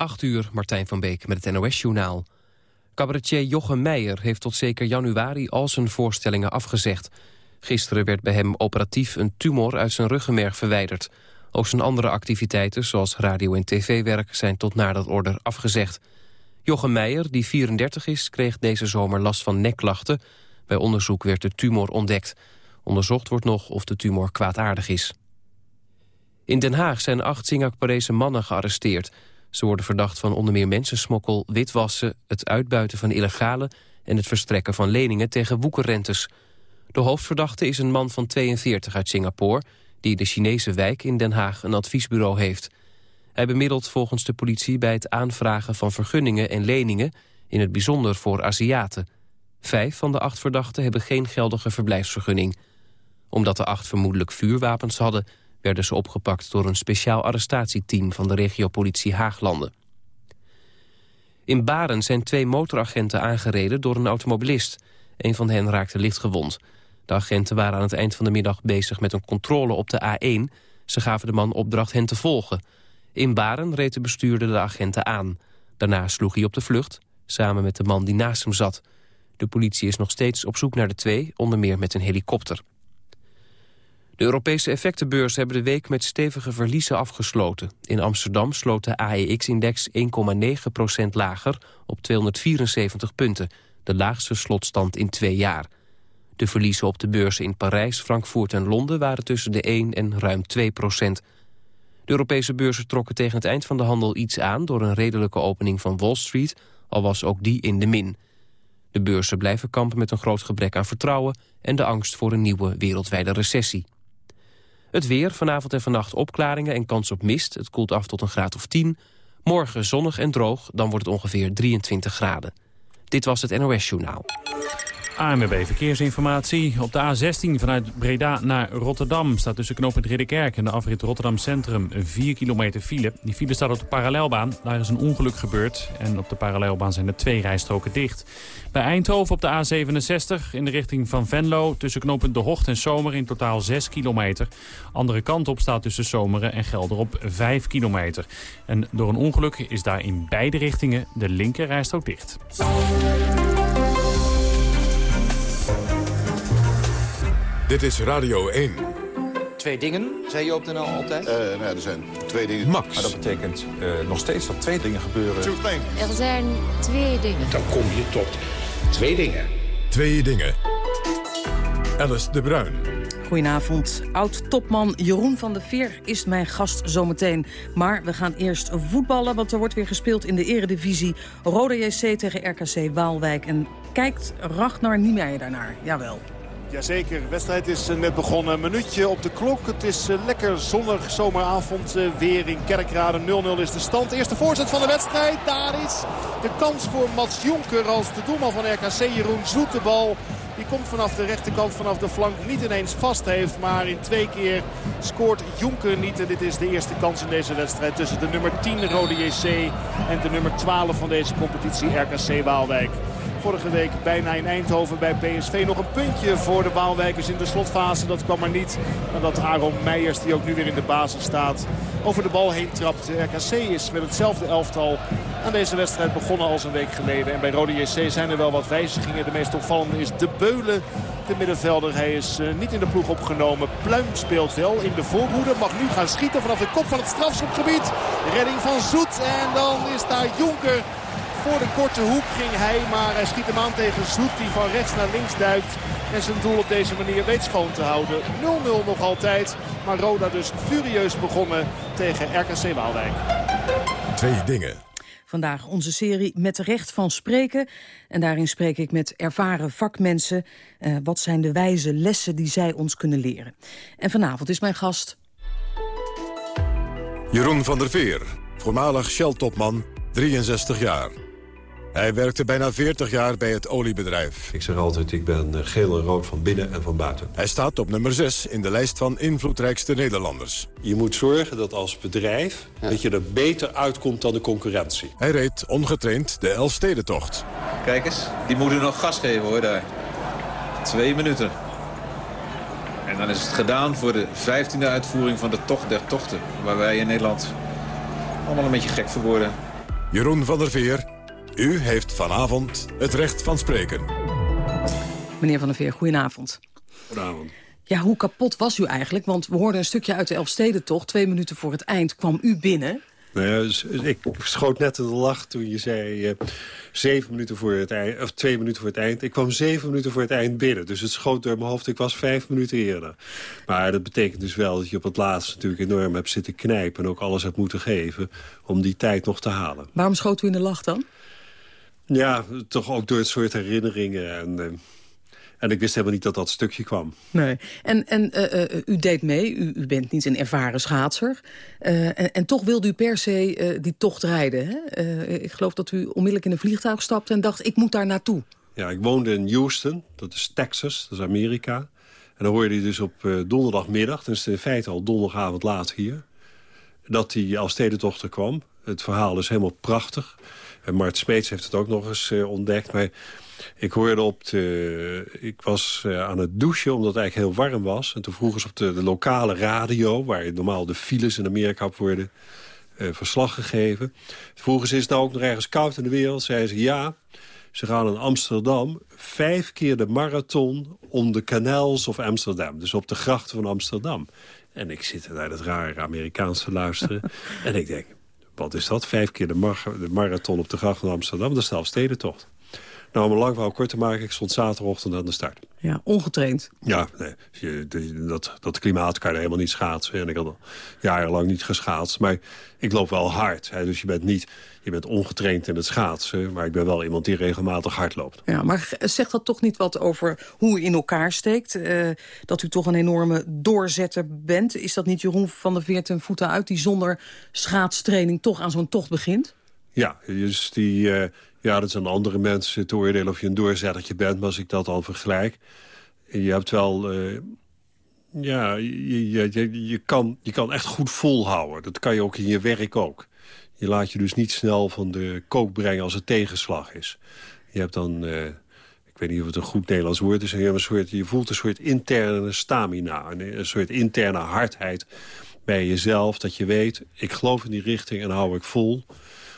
8 uur, Martijn van Beek met het NOS-journaal. Cabaretier Jochem Meijer heeft tot zeker januari al zijn voorstellingen afgezegd. Gisteren werd bij hem operatief een tumor uit zijn ruggenmerg verwijderd. Ook zijn andere activiteiten, zoals radio- en tv-werk, zijn tot na dat order afgezegd. Jochem Meijer, die 34 is, kreeg deze zomer last van nekklachten. Bij onderzoek werd de tumor ontdekt. Onderzocht wordt nog of de tumor kwaadaardig is. In Den Haag zijn acht Singapurese mannen gearresteerd. Ze worden verdacht van onder meer mensensmokkel, witwassen... het uitbuiten van illegale en het verstrekken van leningen tegen woekerrentes. De hoofdverdachte is een man van 42 uit Singapore... die de Chinese wijk in Den Haag een adviesbureau heeft. Hij bemiddelt volgens de politie bij het aanvragen van vergunningen en leningen... in het bijzonder voor Aziaten. Vijf van de acht verdachten hebben geen geldige verblijfsvergunning. Omdat de acht vermoedelijk vuurwapens hadden werden ze opgepakt door een speciaal arrestatieteam van de regiopolitie Haaglanden. In Baren zijn twee motoragenten aangereden door een automobilist. Een van hen raakte licht gewond. De agenten waren aan het eind van de middag bezig met een controle op de A1. Ze gaven de man opdracht hen te volgen. In Baren reed de bestuurder de agenten aan. Daarna sloeg hij op de vlucht, samen met de man die naast hem zat. De politie is nog steeds op zoek naar de twee, onder meer met een helikopter. De Europese effectenbeurs hebben de week met stevige verliezen afgesloten. In Amsterdam sloot de AEX-index 1,9% lager op 274 punten. De laagste slotstand in twee jaar. De verliezen op de beurzen in Parijs, Frankfurt en Londen waren tussen de 1 en ruim 2 procent. De Europese beurzen trokken tegen het eind van de handel iets aan... door een redelijke opening van Wall Street, al was ook die in de min. De beurzen blijven kampen met een groot gebrek aan vertrouwen... en de angst voor een nieuwe wereldwijde recessie. Het weer, vanavond en vannacht opklaringen en kans op mist. Het koelt af tot een graad of 10. Morgen zonnig en droog, dan wordt het ongeveer 23 graden. Dit was het NOS Journaal. ANWB Verkeersinformatie. Op de A16 vanuit Breda naar Rotterdam staat tussen knooppunt Ridderkerk en de afrit Rotterdam Centrum 4 kilometer file. Die file staat op de parallelbaan. Daar is een ongeluk gebeurd en op de parallelbaan zijn er twee rijstroken dicht. Bij Eindhoven op de A67 in de richting van Venlo tussen knooppunt De Hocht en Zomer in totaal 6 kilometer. Andere kant op staat tussen Zomeren en Gelder op 5 kilometer. En door een ongeluk is daar in beide richtingen de linker rijstrook dicht. Dit is Radio 1. Twee dingen, zei je op de NL altijd? Uh, nou, er zijn twee dingen. Max. Maar dat betekent uh, nog steeds dat twee dingen gebeuren. Er zijn twee dingen. Dan kom je tot twee dingen. Twee dingen. Alice de Bruin. Goedenavond. Oud-topman Jeroen van der Veer is mijn gast zometeen. Maar we gaan eerst voetballen, want er wordt weer gespeeld in de eredivisie. Rode JC tegen RKC Waalwijk. En kijkt Ragnar Niemeyer daarnaar? Jawel. Jazeker, de wedstrijd is eh, net begonnen. Een minuutje op de klok. Het is eh, lekker zonnig zomeravond eh, weer in Kerkrade. 0-0 is de stand. Eerste voorzet van de wedstrijd. Daar is de kans voor Mats Jonker als de doelman van RKC. Jeroen Zoet de bal. Die komt vanaf de rechterkant, vanaf de flank, niet ineens vast heeft. Maar in twee keer scoort Jonker niet. En dit is de eerste kans in deze wedstrijd tussen de nummer 10 Rode JC en de nummer 12 van deze competitie RKC Waalwijk. Vorige week bijna in Eindhoven bij PSV nog een puntje voor de Waalwijkers in de slotfase. Dat kwam maar niet. Nadat Aaron Meijers, die ook nu weer in de basis staat, over de bal heen trapt. RKC is met hetzelfde elftal aan deze wedstrijd begonnen als een week geleden. En bij Rode JC zijn er wel wat wijzigingen. De meest opvallende is De Beulen, de middenvelder. Hij is uh, niet in de ploeg opgenomen. Pluim speelt wel in de voorhoede. Mag nu gaan schieten vanaf de kop van het strafschopgebied. Redding van Zoet. En dan is daar Jonker voor de korte hoek ging hij, maar hij schiet hem aan tegen Zoet die van rechts naar links duikt. En zijn doel op deze manier weet schoon te houden. 0-0 nog altijd, maar Roda dus furieus begonnen tegen RKC Waalwijk. Twee dingen. Vandaag onze serie Met recht van spreken. En daarin spreek ik met ervaren vakmensen. Uh, wat zijn de wijze lessen die zij ons kunnen leren? En vanavond is mijn gast... Jeroen van der Veer, voormalig Shell-topman, 63 jaar. Hij werkte bijna 40 jaar bij het oliebedrijf. Ik zeg altijd, ik ben eh, geel en rood van binnen en van buiten. Hij staat op nummer 6 in de lijst van invloedrijkste Nederlanders. Je moet zorgen dat als bedrijf dat je er beter uitkomt dan de concurrentie. Hij reed ongetraind de Elfstedentocht. Kijk eens, die moeten nog gas geven hoor daar. Twee minuten. En dan is het gedaan voor de vijftiende uitvoering van de Tocht der Tochten. Waar wij in Nederland allemaal een beetje gek voor worden. Jeroen van der Veer, u heeft vanavond het recht van spreken. Meneer van der Veer, goedenavond. Goedenavond. Ja, hoe kapot was u eigenlijk? Want we hoorden een stukje uit de Elfstedentocht. Twee minuten voor het eind kwam u binnen. Nou ja, dus ik schoot net in de lach toen je zei... Uh, zeven minuten voor het eind, of twee minuten voor het eind. Ik kwam zeven minuten voor het eind binnen. Dus het schoot door mijn hoofd, ik was vijf minuten eerder. Maar dat betekent dus wel dat je op het laatst natuurlijk enorm hebt zitten knijpen... en ook alles hebt moeten geven om die tijd nog te halen. Waarom schoot u in de lach dan? Ja, toch ook door het soort herinneringen en... Uh, en ik wist helemaal niet dat dat stukje kwam. Nee. En, en uh, uh, u deed mee, u, u, bent niet een ervaren schaatser. Uh, en, en, toch wilde u per se die tocht rijden. Hè? ik geloof dat u onmiddellijk in een vliegtuig stapte en dacht, ik moet daar naartoe. Ja, ik woonde in Houston, dat is Texas, dat is Amerika. En dan hoorde je dus op donderdagmiddag, dus in feite al donderdagavond laat hier... dat die als stedentochter kwam. Het verhaal is helemaal prachtig. En Mart Smeets heeft het ook nog eens ontdekt. Maar ik hoorde op de... Ik was eh, aan het douchen omdat het eigenlijk heel warm was. En toen vroegen ze op de, de lokale radio... waar normaal de files in Amerika op worden uh, verslag gegeven. Vroegen ze, is het nou ook nog ergens koud in de wereld? Zeiden ze, ja. Ze gaan in Amsterdam vijf keer de marathon om de canals of Amsterdam. Dus op de grachten van Amsterdam. En ik zit naar dat rare Amerikaans te luisteren. en ik denk, wat is dat? Vijf keer de, mar de marathon op de gracht van Amsterdam? De stedentocht. Nou, om een lang verhaal kort te maken, ik stond zaterdagochtend aan de start. Ja, ongetraind. Ja, nee, dat, dat klimaat kan je helemaal niet schaatsen. En ik had al jarenlang niet geschaatst. Maar ik loop wel hard. Hè, dus je bent niet je bent ongetraind in het schaatsen. Maar ik ben wel iemand die regelmatig hard loopt. Ja, maar zegt dat toch niet wat over hoe u in elkaar steekt? Uh, dat u toch een enorme doorzetter bent? Is dat niet Jeroen van der Veert en voeten uit... die zonder schaatstraining toch aan zo'n tocht begint? Ja, dus die... Uh, ja, dat zijn andere mensen te oordelen of je een doorzettertje bent. Maar als ik dat al vergelijk... Je hebt wel... Uh, ja, je, je, je, kan, je kan echt goed volhouden. Dat kan je ook in je werk ook. Je laat je dus niet snel van de kook brengen als het tegenslag is. Je hebt dan... Uh, ik weet niet of het een goed Nederlands woord is. Een soort, je voelt een soort interne stamina. Een soort interne hardheid bij jezelf. Dat je weet, ik geloof in die richting en hou ik vol.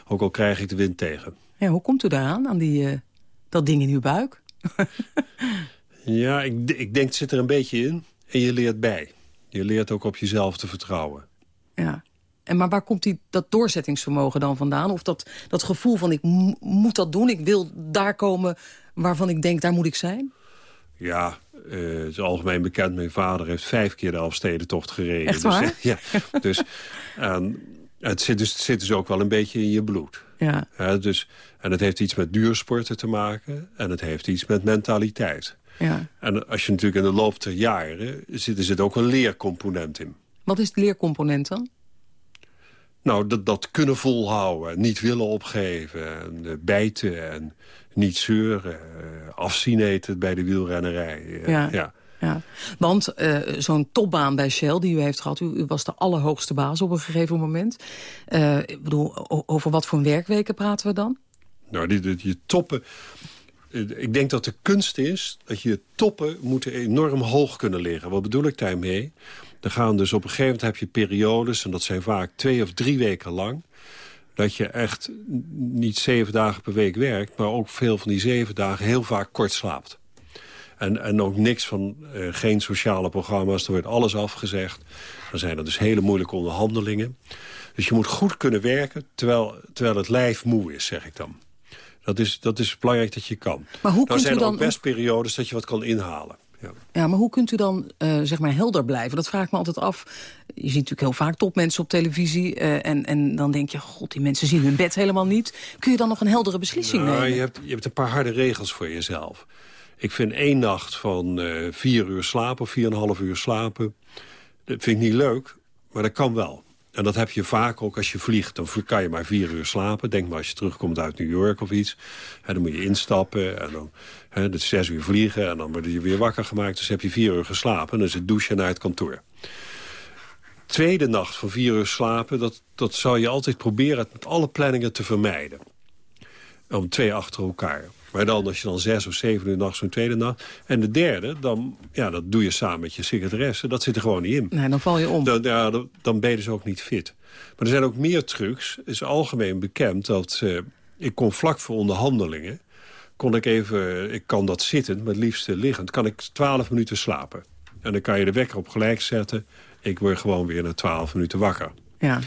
Ook al krijg ik de wind tegen. Ja, hoe komt u daaraan, aan die, uh, dat ding in uw buik? ja, ik, ik denk het zit er een beetje in. En je leert bij. Je leert ook op jezelf te vertrouwen. Ja. En maar waar komt die, dat doorzettingsvermogen dan vandaan? Of dat, dat gevoel van ik moet dat doen, ik wil daar komen waarvan ik denk daar moet ik zijn? Ja, uh, het is algemeen bekend. Mijn vader heeft vijf keer de Elfstedentocht gereden. Echt waar? Dus, ja, dus het, zit dus, het zit dus ook wel een beetje in je bloed. Ja. dus, en het heeft iets met duursporten te maken. En het heeft iets met mentaliteit. Ja. En als je natuurlijk in de loop der jaren... zit er zit ook een leercomponent in. Wat is het leercomponent dan? Nou, dat, dat kunnen volhouden. Niet willen opgeven. En uh, bijten. En niet zeuren. Uh, afzien eten bij de wielrennerij. Ja. ja. Ja, want uh, zo'n topbaan bij Shell die u heeft gehad... U, was de allerhoogste baas op een gegeven moment. Uh, ik bedoel, over wat voor werkweken praten we dan? Nou, die, die, toppen... Ik denk dat de kunst is dat je toppen moeten enorm hoog kunnen liggen. Wat bedoel ik daarmee? Dan gaan dus op een gegeven moment heb je periodes... en dat zijn vaak twee of drie weken lang... dat je echt niet zeven dagen per week werkt... maar ook veel van die zeven dagen heel vaak kort slaapt. En, en ook niks van, uh, geen sociale programma's. Er wordt alles afgezegd. Dan zijn er dus hele moeilijke onderhandelingen. Dus je moet goed kunnen werken terwijl, terwijl het lijf moe is, zeg ik dan. Dat is, dat is belangrijk dat je kan. Maar hoe nou zijn er er dan... ook best periodes dat je wat kan inhalen. Ja. ja, maar hoe kunt u dan uh, zeg maar helder blijven? Dat vraag ik me altijd af. Je ziet natuurlijk heel vaak topmensen op televisie... Uh, en, en dan denk je, god, die mensen zien hun bed helemaal niet. Kun je dan nog een heldere beslissing nou, nemen? Je hebt, je hebt een paar harde regels voor jezelf. Ik vind één nacht van uh, vier uur slapen, vier en een half uur slapen... dat vind ik niet leuk, maar dat kan wel. En dat heb je vaak ook als je vliegt. Dan kan je maar vier uur slapen. Denk maar als je terugkomt uit New York of iets. Hè, dan moet je instappen en dan hè, dat zes uur vliegen. En dan word je weer wakker gemaakt. Dus heb je vier uur geslapen. En dan is het douchen naar het kantoor. Tweede nacht van vier uur slapen... dat, dat zou je altijd proberen met alle planningen te vermijden. Om twee achter elkaar. Maar dan, als je dan zes of zeven uur nachts zo'n tweede nacht... En de derde, dan, ja, dat doe je samen met je secretaresse. Dat zit er gewoon niet in. Nee, dan val je om. Dan, ja, dan, ben je dus ook niet fit. Maar er zijn ook meer trucs. Het is algemeen bekend dat... Uh, ik kon vlak voor onderhandelingen... kon ik even, ik kan dat zitten, maar het liefst liggend... kan ik twaalf minuten slapen. En dan kan je de wekker op gelijk zetten. Ik word gewoon weer na twaalf minuten wakker. Ja.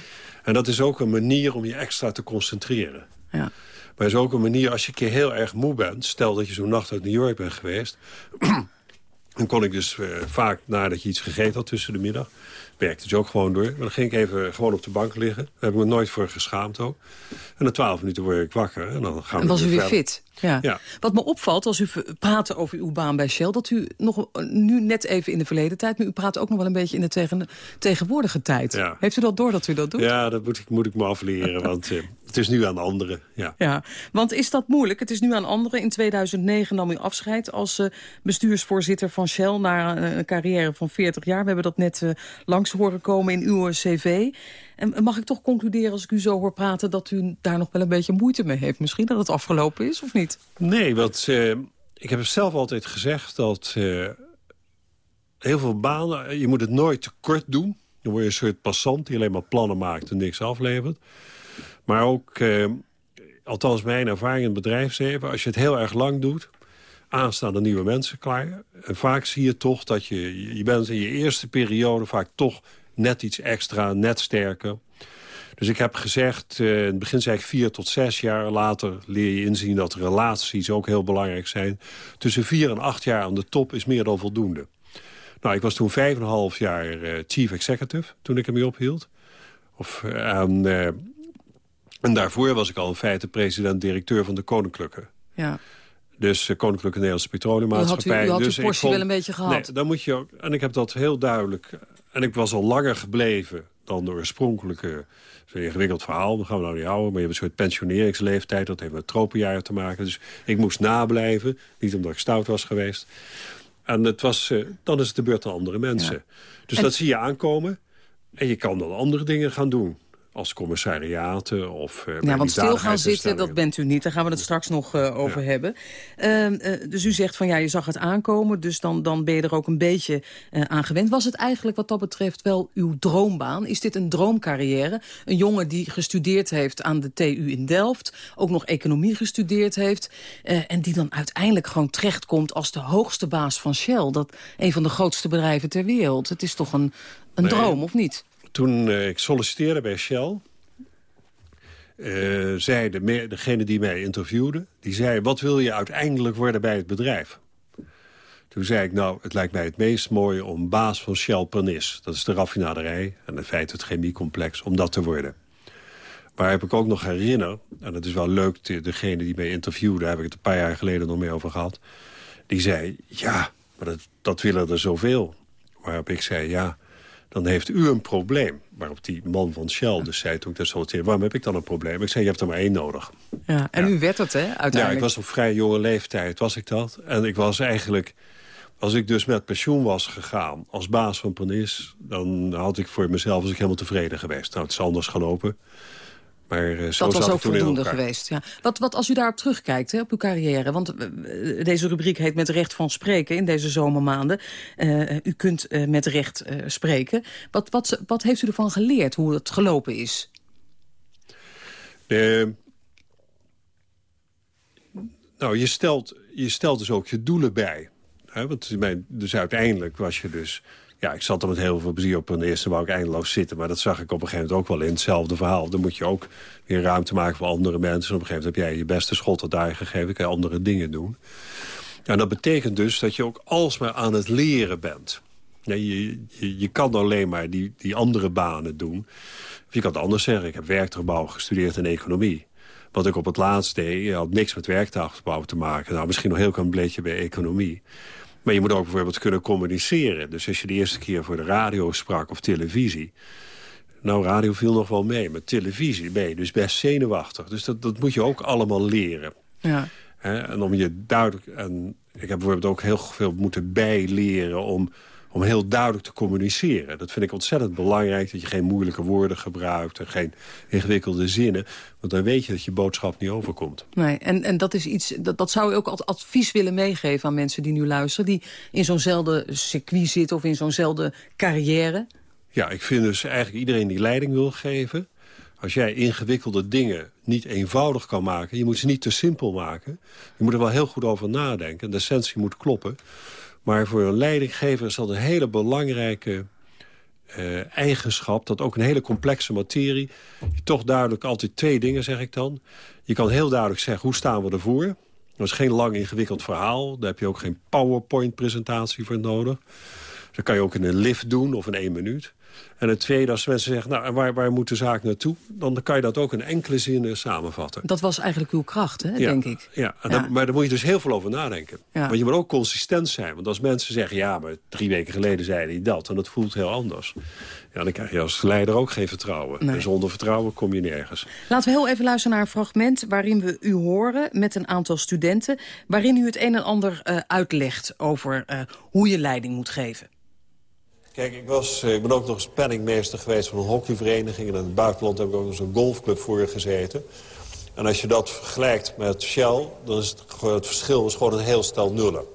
En dat is ook een manier om je extra te concentreren. Ja. Maar is ook een manier, als je een keer heel erg moe bent... stel dat je zo'n nacht uit New York bent geweest... dan kon ik dus uh, vaak nadat je iets gegeten had tussen de middag... werkte dus ook gewoon door. Maar dan ging ik even gewoon op de bank liggen. Daar heb ik me nooit voor geschaamd ook. En na twaalf minuten word ik wakker. En dan gaan we en was weer u weer verder. fit? Ja. Ja. Wat me opvalt als u praat over uw baan bij Shell... dat u nog nu net even in de verleden tijd... maar u praat ook nog wel een beetje in de tegen, tegenwoordige tijd. Ja. Heeft u dat door dat u dat doet? Ja, dat moet ik, moet ik me afleren, want uh, het is nu aan anderen. Ja. Ja, want is dat moeilijk? Het is nu aan anderen. In 2009 nam u afscheid als uh, bestuursvoorzitter van Shell... na een, een, carrière van 40 jaar. We hebben dat net uh, langs horen komen in uw cv. En mag ik toch concluderen als ik u zo hoor praten... dat u daar nog wel een beetje moeite mee heeft? Misschien dat het afgelopen is, of niet? Nee, want uh, ik heb zelf altijd gezegd dat uh, heel veel banen... je moet het nooit te kort doen. Dan word je een soort passant die alleen maar plannen maakt en niks aflevert. Maar ook, althans mijn ervaring in het bedrijfsleven... als je het heel erg lang doet, aanstaan nieuwe mensen klaar. En vaak zie je toch dat je, je bent in je eerste periode vaak toch net iets extra, net sterker. Dus ik heb gezegd, uh, in het begin zei ik vier tot zes jaar. Later leer je inzien dat relaties ook heel belangrijk zijn. Tussen vier en acht jaar aan de top is meer dan voldoende. Nou, ik was toen vijf en een half jaar uh, chief executive, toen ik ermee ophield. Of, uh, en, en daarvoor was ik al in feite president-directeur van de Koninklijke. Ja. Dus uh, Koninklijke Nederlandse Petroleummaatschappij. U had, u, u had dus uw portie vond, wel een beetje gehad. Nee, dan moet je ook, en ik heb dat heel duidelijk... En ik was al langer gebleven dan de oorspronkelijke... Het is een ingewikkeld verhaal, dat gaan we nou niet houden. Maar je hebt een soort pensioneringsleeftijd. Dat heeft met tropenjaren te maken. Dus ik moest nablijven. Niet omdat ik stout was geweest. En het was, uh, dan is het de beurt aan andere mensen. Ja. Dus en... dat zie je aankomen. En je kan dan andere dingen gaan doen als commissariaten of... Uh, ja, want stil gaan zitten, dat bent u niet. Daar gaan we het straks nog uh, over ja. hebben. Uh, dus u zegt van ja, je zag het aankomen, dus dan, dan ben je er ook een beetje aan gewend. Was het eigenlijk wat dat betreft wel uw droombaan? Is dit een droomcarrière? Een jongen die gestudeerd heeft aan de TU in Delft, ook nog economie gestudeerd heeft... en die dan uiteindelijk gewoon terechtkomt als de hoogste baas van Shell. Dat een van de grootste bedrijven ter wereld. Het is toch een, een nee. droom, of niet? Toen uh, ik solliciteerde bij Shell... Uh, zei de, degene die mij interviewde... die zei, wat wil je uiteindelijk worden bij het bedrijf? Toen zei ik, nou, het lijkt mij het meest mooie... om baas van Shell Pernis, dat is de raffinaderij... en in feite het chemiecomplex, om dat te worden. Maar heb ik ook nog herinner... en dat is wel leuk, de, degene die mij interviewde... daar heb ik het een paar jaar geleden nog mee over gehad... die zei, ja, maar dat, dat willen er zoveel. Waarop ik zei, ja dan heeft u een probleem. Waarop die man van Shell dus zei toen ik dat solliciteerde... waarom heb ik dan een probleem? Ik zei, je hebt er maar één nodig. Ja, en ja. u werd het, hè, uiteindelijk? Ja, ik was op vrij jonge leeftijd, was ik dat. En ik was eigenlijk... Als ik dus met pensioen was gegaan als baas van Pernis... dan had ik voor mezelf was ik helemaal tevreden geweest. Nou, het is anders gelopen. Maar uh, zo dat was ook voldoende geweest. Ja. Wat, wat als u daarop terugkijkt, hè, op uw carrière... want uh, deze rubriek heet Met recht van spreken in deze zomermaanden. Uh, u kunt met recht spreken. Wat, wat, wat heeft u ervan geleerd, hoe het gelopen is? nou, je stelt, je stelt dus ook je doelen bij. Hè? Want dus uiteindelijk was je dus... Ja, ik zat er met heel veel plezier op. En eerste wou ik eindeloos zitten. Maar dat zag ik op een gegeven moment ook wel in hetzelfde verhaal. Dan moet je ook weer ruimte maken voor andere mensen. En op een gegeven moment heb jij je beste schot daar gegeven. kan je andere dingen doen. En dat betekent dus dat je ook alsmaar aan het leren bent. Je, je, je, kan alleen maar die, die andere banen doen. Of je kan het anders zeggen. Ik heb werktuigbouw gestudeerd in economie. Wat ik op het laatst deed, had niks met werktuigbouw te maken. Nou, misschien nog heel klein beetje bij economie. Maar je moet ook bijvoorbeeld kunnen communiceren. Dus als je de eerste keer voor de radio sprak of televisie... Nou, radio viel nog wel mee. Maar televisie ben je dus best zenuwachtig. Dus dat, dat moet je ook allemaal leren. Ja. He, en om je duidelijk... En ik heb bijvoorbeeld ook heel veel moeten bijleren... om, om heel duidelijk te communiceren. Dat vind ik ontzettend belangrijk, dat je geen moeilijke woorden gebruikt... en geen ingewikkelde zinnen, want dan weet je dat je boodschap niet overkomt. Nee, en, en dat is iets, dat, dat zou je ook als advies willen meegeven aan mensen die nu luisteren... die in zo'nzelfde circuit zitten of in zo'nzelfde carrière? Ja, ik vind dus eigenlijk iedereen die leiding wil geven... als jij ingewikkelde dingen niet eenvoudig kan maken... je moet ze niet te simpel maken. Je moet er wel heel goed over nadenken. De essentie moet kloppen. Maar voor een leidinggever is dat een hele belangrijke uh, eigenschap... dat ook een hele complexe materie... Toch duidelijk altijd twee dingen, zeg ik dan. Je kan heel duidelijk zeggen, hoe staan we ervoor? Dat is geen lang ingewikkeld verhaal. Daar heb je ook geen PowerPoint-presentatie voor nodig. Dat kan je ook in een lift doen of in één minuut. En het tweede, als mensen zeggen, nou, waar, waar moet de zaak naartoe? Dan kan je dat ook in enkele zinnen samenvatten. Dat was eigenlijk uw kracht, hè, denk ik. Ja, maar daar moet je dus heel veel over nadenken. Want je moet ook consistent zijn. Want als mensen zeggen, ja, maar drie weken geleden zeiden die dat... en dat voelt heel anders. Ja, dan krijg je als leider ook geen vertrouwen. En zonder vertrouwen kom je nergens. Laten we heel even luisteren naar een fragment... waarin we u horen met een aantal studenten... waarin u het een en ander uh, uitlegt over uh, hoe je leiding moet geven. Kijk, ik, was, eh, ik ben ook nog eens penningmeester geweest van een hockeyvereniging. En in het buitenland heb ik ook nog zo'n golfclub voor gezeten. En als je dat vergelijkt met Shell, dan is het, het verschil is gewoon een heel stel nullen.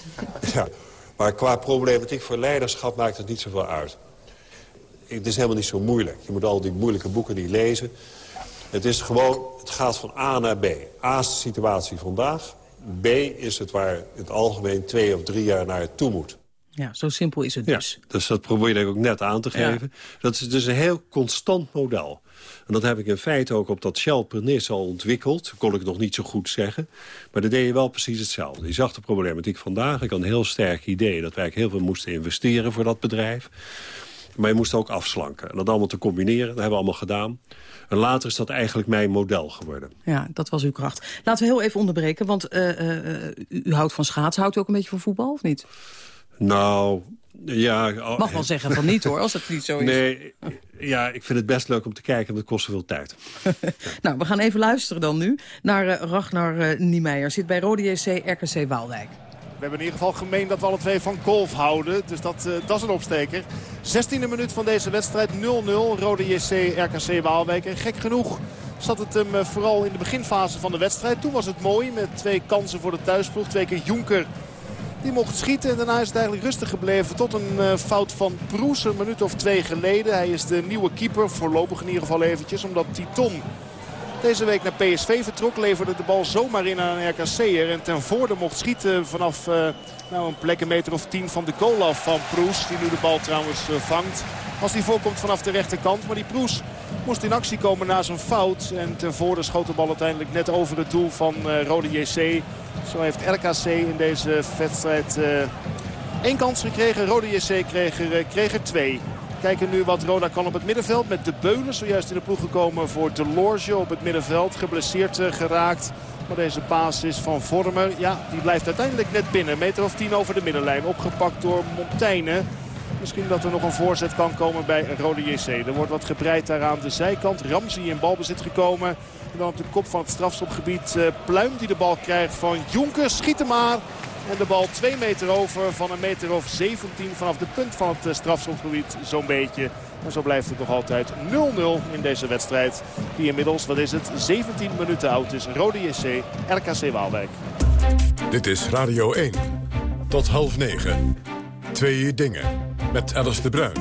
ja. Maar qua problematiek voor leiderschap maakt het niet zoveel uit. Het is helemaal niet zo moeilijk. Je moet al die moeilijke boeken niet lezen. Het is gewoon, het gaat van A naar B. A is de situatie vandaag. B is het waar het algemeen twee of drie jaar naar toe moet. Ja, zo simpel is het dus. Ja, dus dat probeer ik ook net aan te geven. Dat is dus een heel constant model. En dat heb ik in feite ook op dat Shell Pernis al ontwikkeld. Dat kon ik nog niet zo goed zeggen. Maar dat deed je wel precies hetzelfde. Je zag de problematiek vandaag. Ik had een heel sterk idee dat wij heel veel moesten investeren voor dat bedrijf. Maar je moest ook afslanken. En dat allemaal te combineren, dat hebben we allemaal gedaan. En later is dat eigenlijk mijn model geworden. Ja, dat was uw kracht. Laten we heel even onderbreken, want uh, uh, u, u houdt van schaatsen. Houdt u ook een beetje van voetbal, of niet? Nou, ja... Mag wel zeggen van niet hoor, als het niet zo is. Nee, ja, ik vind het best leuk om te kijken, maar het kost veel tijd. nou, we gaan even luisteren dan nu naar uh, Ragnar uh, Niemeyer. Zit bij Rode JC RKC Waalwijk. We hebben in ieder geval gemeen dat we alle twee van golf houden. Dus dat, uh, dat is een opsteker. 16e minuut van deze wedstrijd 0-0. Rode JC RKC Waalwijk. En gek genoeg zat het hem vooral in de beginfase van de wedstrijd. Toen was het mooi met twee kansen voor de thuisploeg. Twee keer Jonker die mocht schieten en daarna is het eigenlijk rustig gebleven tot een uh, fout van Proes een minuut of twee geleden. Hij is de nieuwe keeper, voorlopig in ieder geval eventjes, omdat Titon deze week naar PSV vertrok. Leverde de bal zomaar in aan een RKC'er. En ten voorde mocht schieten vanaf uh, nou, een plek een meter of tien van de goal af van Proes. Die nu de bal trouwens uh, vangt. Als die voorkomt vanaf de rechterkant. Maar die Proes moest in actie komen na zijn fout. En ten voorde schoot de bal uiteindelijk net over het doel van uh, Rode JC. Zo heeft RKC in deze wedstrijd uh, één kans gekregen. Rode JC kreeg er, uh, kreeg er twee. Kijken nu wat Roda kan op het middenveld. Met de Beulen zojuist in de ploeg gekomen voor De Lorge op het middenveld. Geblesseerd geraakt. Maar deze paas is van Vormer. Ja, die blijft uiteindelijk net binnen. meter of tien over de middenlijn. Opgepakt door Montaigne. Misschien dat er nog een voorzet kan komen bij Rode JC. Er wordt wat gebreid daar aan de zijkant. Ramsey in balbezit gekomen. En dan op de kop van het strafschopgebied uh, Pluim die de bal krijgt van Jonker. Schiet hem maar. En de bal 2 meter over van een meter of 17 vanaf de punt van het strafschopgebied zo'n beetje. En zo blijft het nog altijd 0-0 in deze wedstrijd. Die inmiddels, wat is het, 17 minuten oud is. Rode JC, RKC Waalwijk. Dit is Radio 1. Tot half 9. Twee dingen. Met Alice de Bruin.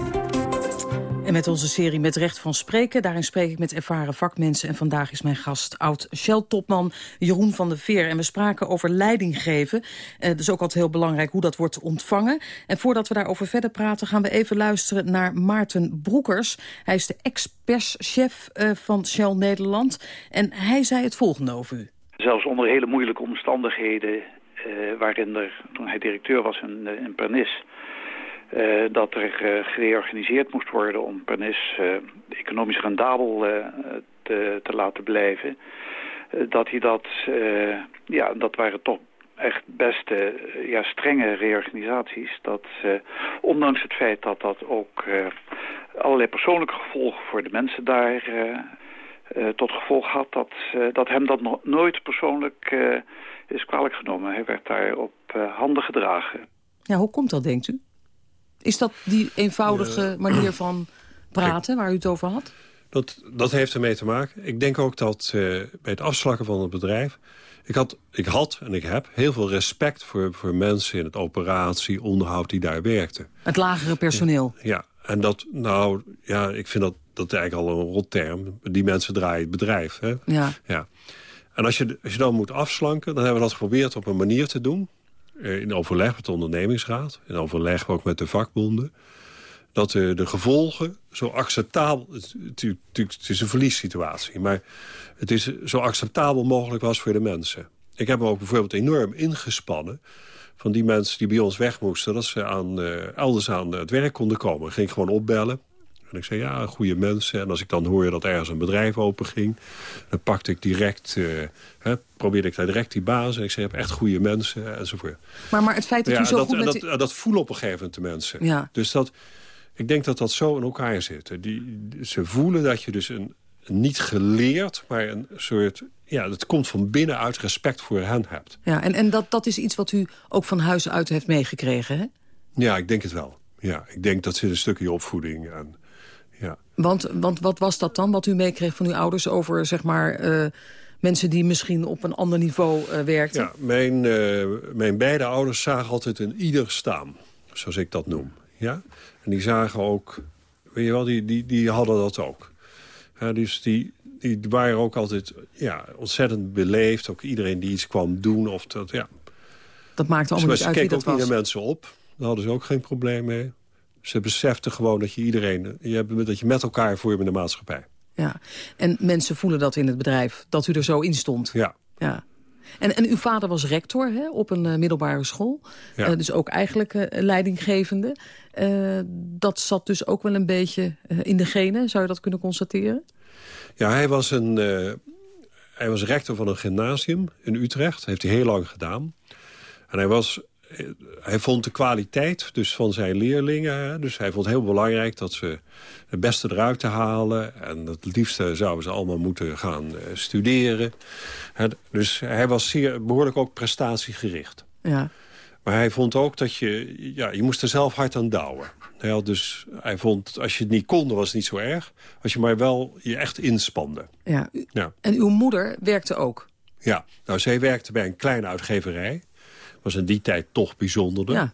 En met onze serie Met Recht van Spreken. Daarin spreek ik met ervaren vakmensen. En vandaag is mijn gast oud Shell-topman Jeroen van der Veer. En we spraken over leiding geven. Eh, dat is ook altijd heel belangrijk hoe dat wordt ontvangen. En voordat we daarover verder praten... gaan we even luisteren naar Maarten Broekers. Hij is de ex-perschef uh, van Shell Nederland. En hij zei het volgende over u. Zelfs onder hele moeilijke omstandigheden... Uh, waarin er, toen hij directeur was in, in Pernis... Uh, dat er uh, gereorganiseerd moest worden om Pernis uh, economisch rendabel te, te, laten blijven. dat hij dat, ja, dat waren toch echt beste, ja, strenge reorganisaties. Dat ondanks het feit dat dat ook allerlei persoonlijke gevolgen voor de mensen daar tot gevolg had, dat, dat hem dat no nooit persoonlijk is kwalijk genomen. Hij werd daar op handen gedragen. Ja, hoe komt dat, denkt u? Is dat die eenvoudige manier van praten waar u het over had? Dat, dat heeft ermee te maken. Ik denk ook dat uh, bij het afslakken van het bedrijf... Ik had, ik had en ik heb heel veel respect voor, voor mensen in het operatie, onderhoud die daar werkten. Het lagere personeel. Ja, en dat, nou, ja, ik vind dat, dat eigenlijk al een rotterm. Die mensen draaien het bedrijf. Hè? Ja. ja. En als je, als je dan moet afslanken, dan hebben we dat geprobeerd op een manier te doen. Eh, in overleg met de ondernemingsraad, in overleg ook met de vakbonden dat de, de gevolgen zo acceptabel... Het, het, is een verliessituatie, maar het is zo acceptabel mogelijk was voor de mensen. Ik heb me ook bijvoorbeeld enorm ingespannen van die mensen die bij ons weg moesten... dat ze aan, uh, elders aan het werk konden komen. Ik ging gewoon opbellen. En ik zei, ja, goede mensen. En als ik dan hoorde dat ergens een bedrijf open ging... dan pakte ik direct, uh, hè, probeerde ik daar direct die baas. En ik zei, je hebt echt goede mensen, enzovoort. Maar, maar het feit dat ja, u zo dat, goed... Met dat, dat voelen op een gegeven moment de mensen. Ja. Dus dat... Ik denk dat dat zo in elkaar zit. Die, ze voelen dat je dus een, niet geleerd, maar een soort... Ja, dat komt van binnenuit respect voor hen hebt. Ja, en, en dat, dat is iets wat u ook van huis uit heeft meegekregen, hè? Ja, ik denk het wel. Ja, ik denk dat zit een stukje opvoeding. En, ja. Want, want wat was dat dan, wat u meekreeg van uw ouders... over, zeg maar, uh, mensen die misschien op een ander niveau uh, werkten? Ja, mijn, uh, mijn beide ouders zagen altijd een ieder staan. Zoals ik dat noem. Ja? En die zagen ook, weet je wel, die, die, die hadden dat ook. Ja, dus die, die waren ook altijd ja, ontzettend beleefd. Ook iedereen die iets kwam doen. Of dat, ja. dat maakte allemaal dus niet uit wie dat Ze keken ook was. mensen op. Daar hadden ze ook geen probleem mee. Ze beseften gewoon dat je iedereen... Je hebt, dat je met elkaar vormt in de maatschappij. Ja, en mensen voelen dat in het bedrijf. Dat u er zo in stond. Ja. ja. En, en uw vader was rector hè, op een uh, middelbare school. Ja. Uh, dus ook eigenlijk uh, leidinggevende. dat zat dus ook wel een beetje in de genen. Zou je dat kunnen constateren? Ja, hij was, een, hij was rector van een gymnasium in Utrecht. Dat heeft hij heel lang gedaan. En hij was... Hij vond de kwaliteit dus van zijn leerlingen... dus hij vond het heel belangrijk dat ze het beste eruit te halen. En het liefste zouden ze allemaal moeten gaan studeren. Dus hij was zeer, behoorlijk ook prestatiegericht. Ja. Maar hij vond ook dat je... Ja, je moest er zelf hard aan douwen. Hij had dus, hij vond, als je het niet kon, was het niet zo erg. Als je maar wel je echt inspande. Ja. ja. En uw moeder werkte ook? Ja, nou, zij werkte bij een kleine uitgeverij. Was in die tijd toch bijzonderder. Ja.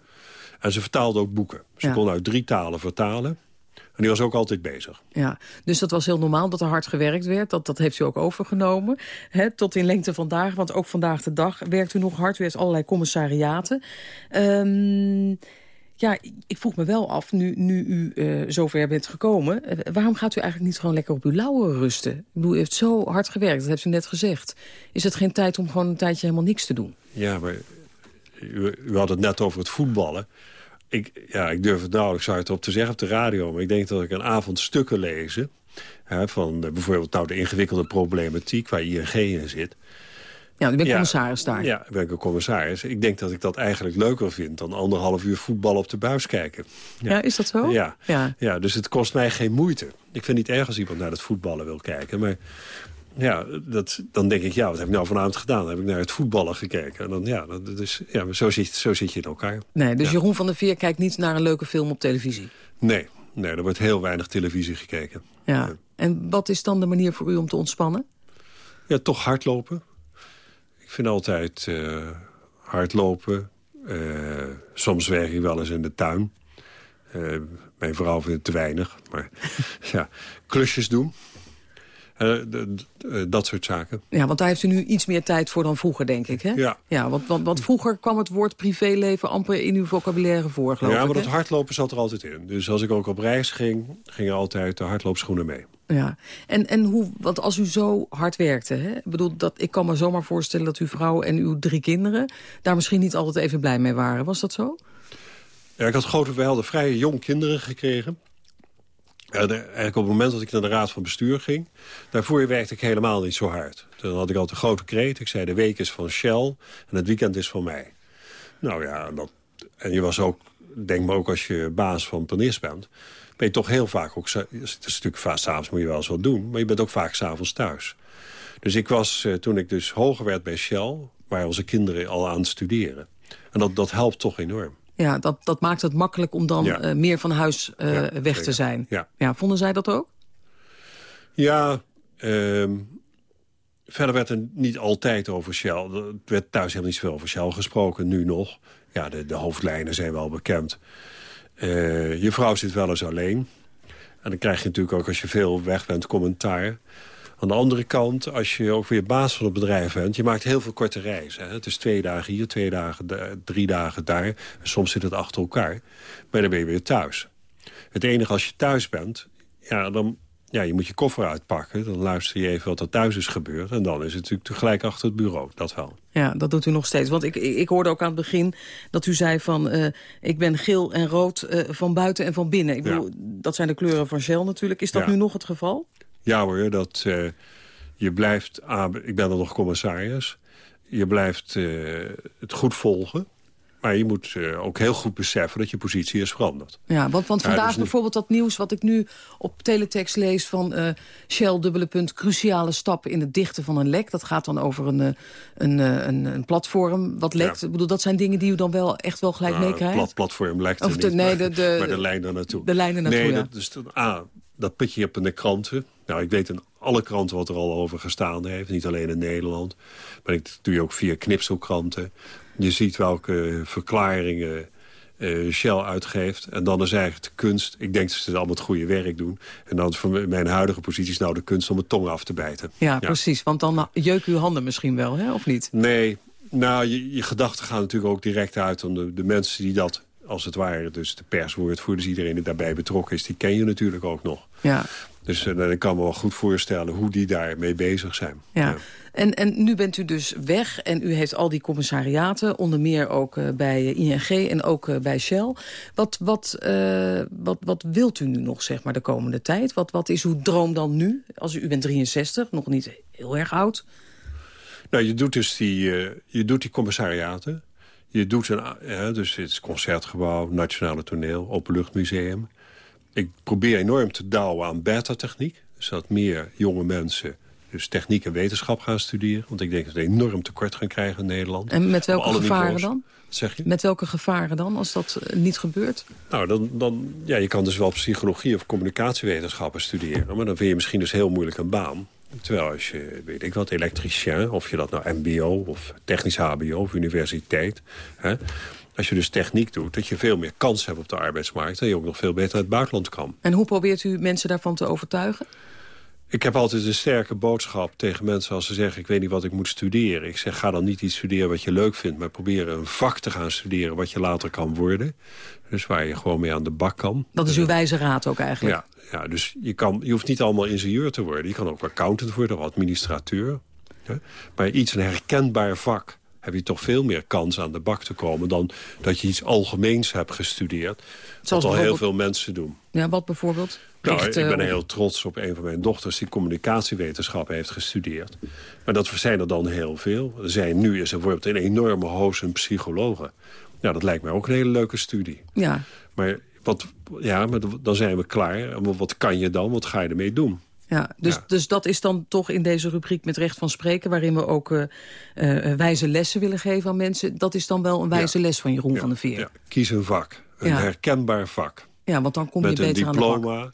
En ze vertaalde ook boeken. Ze Ja. kon uit drie talen vertalen. En die was ook altijd bezig. Ja, dus dat was heel normaal dat er hard gewerkt werd. Dat, dat heeft u ook overgenomen. Hè, tot in lengte vandaag, want ook vandaag de dag werkt u nog hard. U heeft allerlei commissariaten. Ehm, ja, ik vroeg me wel af, nu, nu u eh, zover bent gekomen... eh, waarom gaat u eigenlijk niet gewoon lekker op uw lauwen rusten? Ik bedoel, u heeft zo hard gewerkt, dat heeft u net gezegd. Is het geen tijd om gewoon een tijdje helemaal niks te doen? Ja, maar u, u had het net over het voetballen. Ik, ja, ik durf het nauwelijks hardop te zeggen op de radio... maar ik denk dat ik een avond stukken lezen... Hè, van bijvoorbeeld nou, de ingewikkelde problematiek waar ING in zit. Ja, bent Ja. commissaris daar. Ja, ben ik een commissaris. Ik denk dat ik dat eigenlijk leuker vind... dan anderhalf uur voetbal op de buis kijken. Ja, is dat zo? Ja. ja. Ja, dus het kost mij geen moeite. Ik vind het niet erg als iemand naar het voetballen wil kijken. Maar ja, dat, dan denk ik, ja, wat heb ik nou vanavond gedaan? Dan heb ik naar het voetballen gekeken. En dan, ja, dat is, ja zo, zit, zo zit je in elkaar. Nee, dus Ja. Jeroen van der Veer kijkt niet naar een leuke film op televisie? Nee, nee, er wordt heel weinig televisie gekeken. Ja. En wat is dan de manier voor u om te ontspannen? Ja, toch hardlopen. Ik vind altijd eh, hardlopen. Eh, soms werk ik wel eens in de tuin. Eh, mijn vrouw vindt het te weinig. Maar ja, klusjes doen. Eh, eh, dat soort zaken. Ja, want daar heeft u nu iets meer tijd voor dan vroeger, denk ik, hè? Ja. Ja, want, want, want vroeger kwam het woord privéleven amper in uw vocabulaire voor, geloof ja, ik, maar dat hardlopen zat er altijd in. Dus als ik ook op reis ging, gingen altijd de hardloopschoenen mee. Ja, en, en hoe, want als u zo hard werkte, hè? Ik, bedoel, dat, ik kan me zomaar voorstellen dat uw vrouw en uw drie kinderen... daar misschien niet altijd even blij mee waren. Was dat zo? Ja, ik had grote, hadden vrij jong kinderen gekregen. En eigenlijk op het moment dat ik naar de raad van bestuur ging... daarvoor werkte ik helemaal niet zo hard. Dan had ik altijd een grote kreet. Ik zei, de week is van Shell en het weekend is van mij. Nou ja, en je was ook, denk maar ook als je baas van Pernis bent... ben je toch heel vaak ook... Het is natuurlijk vaak, s'avonds moet je wel eens wat doen... maar je bent ook vaak s'avonds thuis. Dus ik was, eh, toen ik dus hoger werd bij Shell... waren onze kinderen al aan het studeren. En dat, dat helpt toch enorm. Ja, dat, dat maakt het makkelijk om dan Ja. eh, meer van huis eh, Ja, weg te zijn. Ja. vonden zij dat ook? Ja, ehm, verder werd er niet altijd over Shell. Er werd thuis helemaal niet zoveel over Shell gesproken, nu nog. Ja, de, de hoofdlijnen zijn wel bekend. Eh, je vrouw zit wel eens alleen. En dan krijg je natuurlijk ook als je veel weg bent commentaar. Aan de andere kant, als je ook weer baas van het bedrijf bent... je maakt heel veel korte reizen. Hè? Het is twee dagen hier, twee dagen daar, drie dagen daar. En soms zit het achter elkaar. Maar dan ben je weer thuis. Het enige als je thuis bent, ja, dan ja, je moet je koffer uitpakken. Dan luister je even wat er thuis is gebeurd. En dan is het natuurlijk tegelijk achter het bureau. Dat wel. Ja, dat doet u nog steeds. Want ik, ik hoorde ook aan het begin dat u zei van... eh, ik ben geel en rood eh, van buiten en van binnen. Ik bedoel, dat zijn de kleuren van Shell natuurlijk. Is dat Ja. nu nog het geval? Ja hoor, dat, eh, je blijft... ik ben er nog commissaris. Je blijft eh, het goed volgen. Maar je moet eh, ook heel goed beseffen dat je positie is veranderd. Ja, want, want Ja, vandaag dus nu- bijvoorbeeld dat nieuws wat ik nu op teletext lees... van Shell, dubbele punt, cruciale stappen in het dichten van een lek. Dat gaat dan over een, een, een, een platform wat lekt. Ja. Ik bedoel, dat zijn dingen die u dan wel echt wel gelijk Nou, meekrijgt? plat, platform lijkt er Of de- niet, nee, maar, de- de- maar de lijn naartoe. de lijn er naartoe, Nee, ja. dat, dus, dat- ah, dat put je op in de kranten. Nou, ik weet in alle kranten wat er al over gestaan heeft. Niet alleen in Nederland. Maar ik doe je ook via knipselkranten. Je ziet welke verklaringen eh, Shell uitgeeft. En dan is eigenlijk de kunst... Ik denk dat ze allemaal het goede werk doen. En dan voor mijn huidige positie is nou de kunst om het tong af te bijten. Ja, precies. Want dan jeuken uw handen misschien wel, hè? of niet? Nee, nou, je, je gedachten gaan natuurlijk ook direct uit... aan de, de mensen die dat, als het ware... dus de perswoordvoerders, iedereen die daarbij betrokken is... die ken je natuurlijk ook nog. Ja. Dus uh, ik kan me wel goed voorstellen hoe die daarmee bezig zijn. Ja. En, en nu bent u dus weg en u heeft al die commissariaten... onder meer ook uh, bij ING en ook uh, bij Shell. Wat, wat, wat, wat wilt u nu nog, zeg maar, de komende tijd? Wat, wat is uw droom dan nu? Als u, u bent 63, nog niet heel erg oud. Nou, je doet dus die, je doet die commissariaten. Je doet een, dus het Concertgebouw, Nationale Toneel, Openluchtmuseum. Ik probeer enorm te douwen aan beta-techniek. Zodat meer jonge mensen dus techniek en wetenschap gaan studeren. Want ik denk dat we enorm tekort gaan krijgen in Nederland. En met welke gevaren niveaus. dan? Wat zeg je? Met welke gevaren dan, als dat uh, niet gebeurt? Nou, dan, dan, ja, je kan dus wel psychologie of communicatiewetenschappen studeren. Maar dan vind je misschien dus heel moeilijk een baan. Terwijl als je, weet ik wat, elektricien... of je dat nou mbo of technisch hbo of universiteit... Hè, als je dus techniek doet, dat je veel meer kans hebt op de arbeidsmarkt... en je ook nog veel beter uit het buitenland kan. En hoe probeert u mensen daarvan te overtuigen? Ik heb altijd een sterke boodschap tegen mensen als ze zeggen... ik weet niet wat ik moet studeren. Ik zeg, ga dan niet iets studeren wat je leuk vindt... maar probeer een vak te gaan studeren wat je later kan worden. Dus waar je gewoon mee aan de bak kan. Dat is uw wijze raad ook eigenlijk? Ja, ja dus je, kan, je hoeft niet allemaal ingenieur te worden. Je kan ook accountant worden of administrateur. Maar iets, een herkenbaar vak heb je toch veel meer kans aan de bak te komen... dan dat je iets algemeens hebt gestudeerd. Zoals wat al heel veel mensen doen. Ja, wat bijvoorbeeld? Nou, ik ben of- heel trots op een van mijn dochters... die communicatiewetenschappen heeft gestudeerd. Maar dat zijn er dan heel veel. Er zijn nu is er bijvoorbeeld een enorme hoos aan psychologen. Nou, dat lijkt mij ook een hele leuke studie. Ja, Maar, wat, ja, maar dan zijn we klaar. En Wat kan je dan? Wat ga je ermee doen? Ja. Dus, dus dat is dan toch in deze rubriek met recht van spreken... waarin we ook eh, eh, wijze lessen willen geven aan mensen. Dat is dan wel een wijze les van Jeroen van der Veer. Ja, kies een vak. Een Ja. herkenbaar vak. Ja, want dan kom Met je een beter aan de bak. diploma.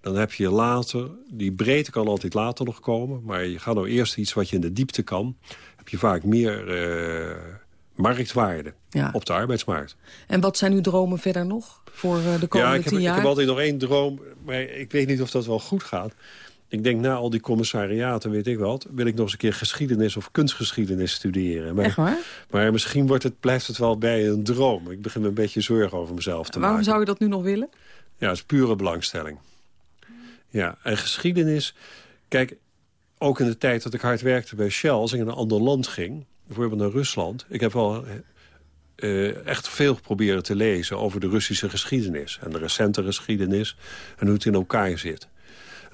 Dan heb je later... Die breedte kan altijd later nog komen. Maar je gaat nou eerst iets wat je in de diepte kan. Heb je vaak meer eh, marktwaarde Ja. op de arbeidsmarkt. En wat zijn uw dromen verder nog voor eh, de komende Ja, ik heb, tien ik jaar? heb altijd nog één droom. Maar ik weet niet of dat wel goed gaat. Ik denk na al die commissariaten, weet ik wat... wil ik nog eens een keer geschiedenis of kunstgeschiedenis studeren. Maar, Echt waar? Maar misschien wordt het, blijft het wel bij een droom. Ik begin me een beetje zorgen over mezelf te Waarom maken. zou je dat nu nog willen? Ja, dat is pure belangstelling. Ja, en geschiedenis... Kijk, ook in de tijd dat ik hard werkte bij Shell... als ik in een ander land ging, bijvoorbeeld naar Rusland... ik heb wel eh, echt veel proberen te lezen over de Russische geschiedenis... en de recente geschiedenis en hoe het in elkaar zit.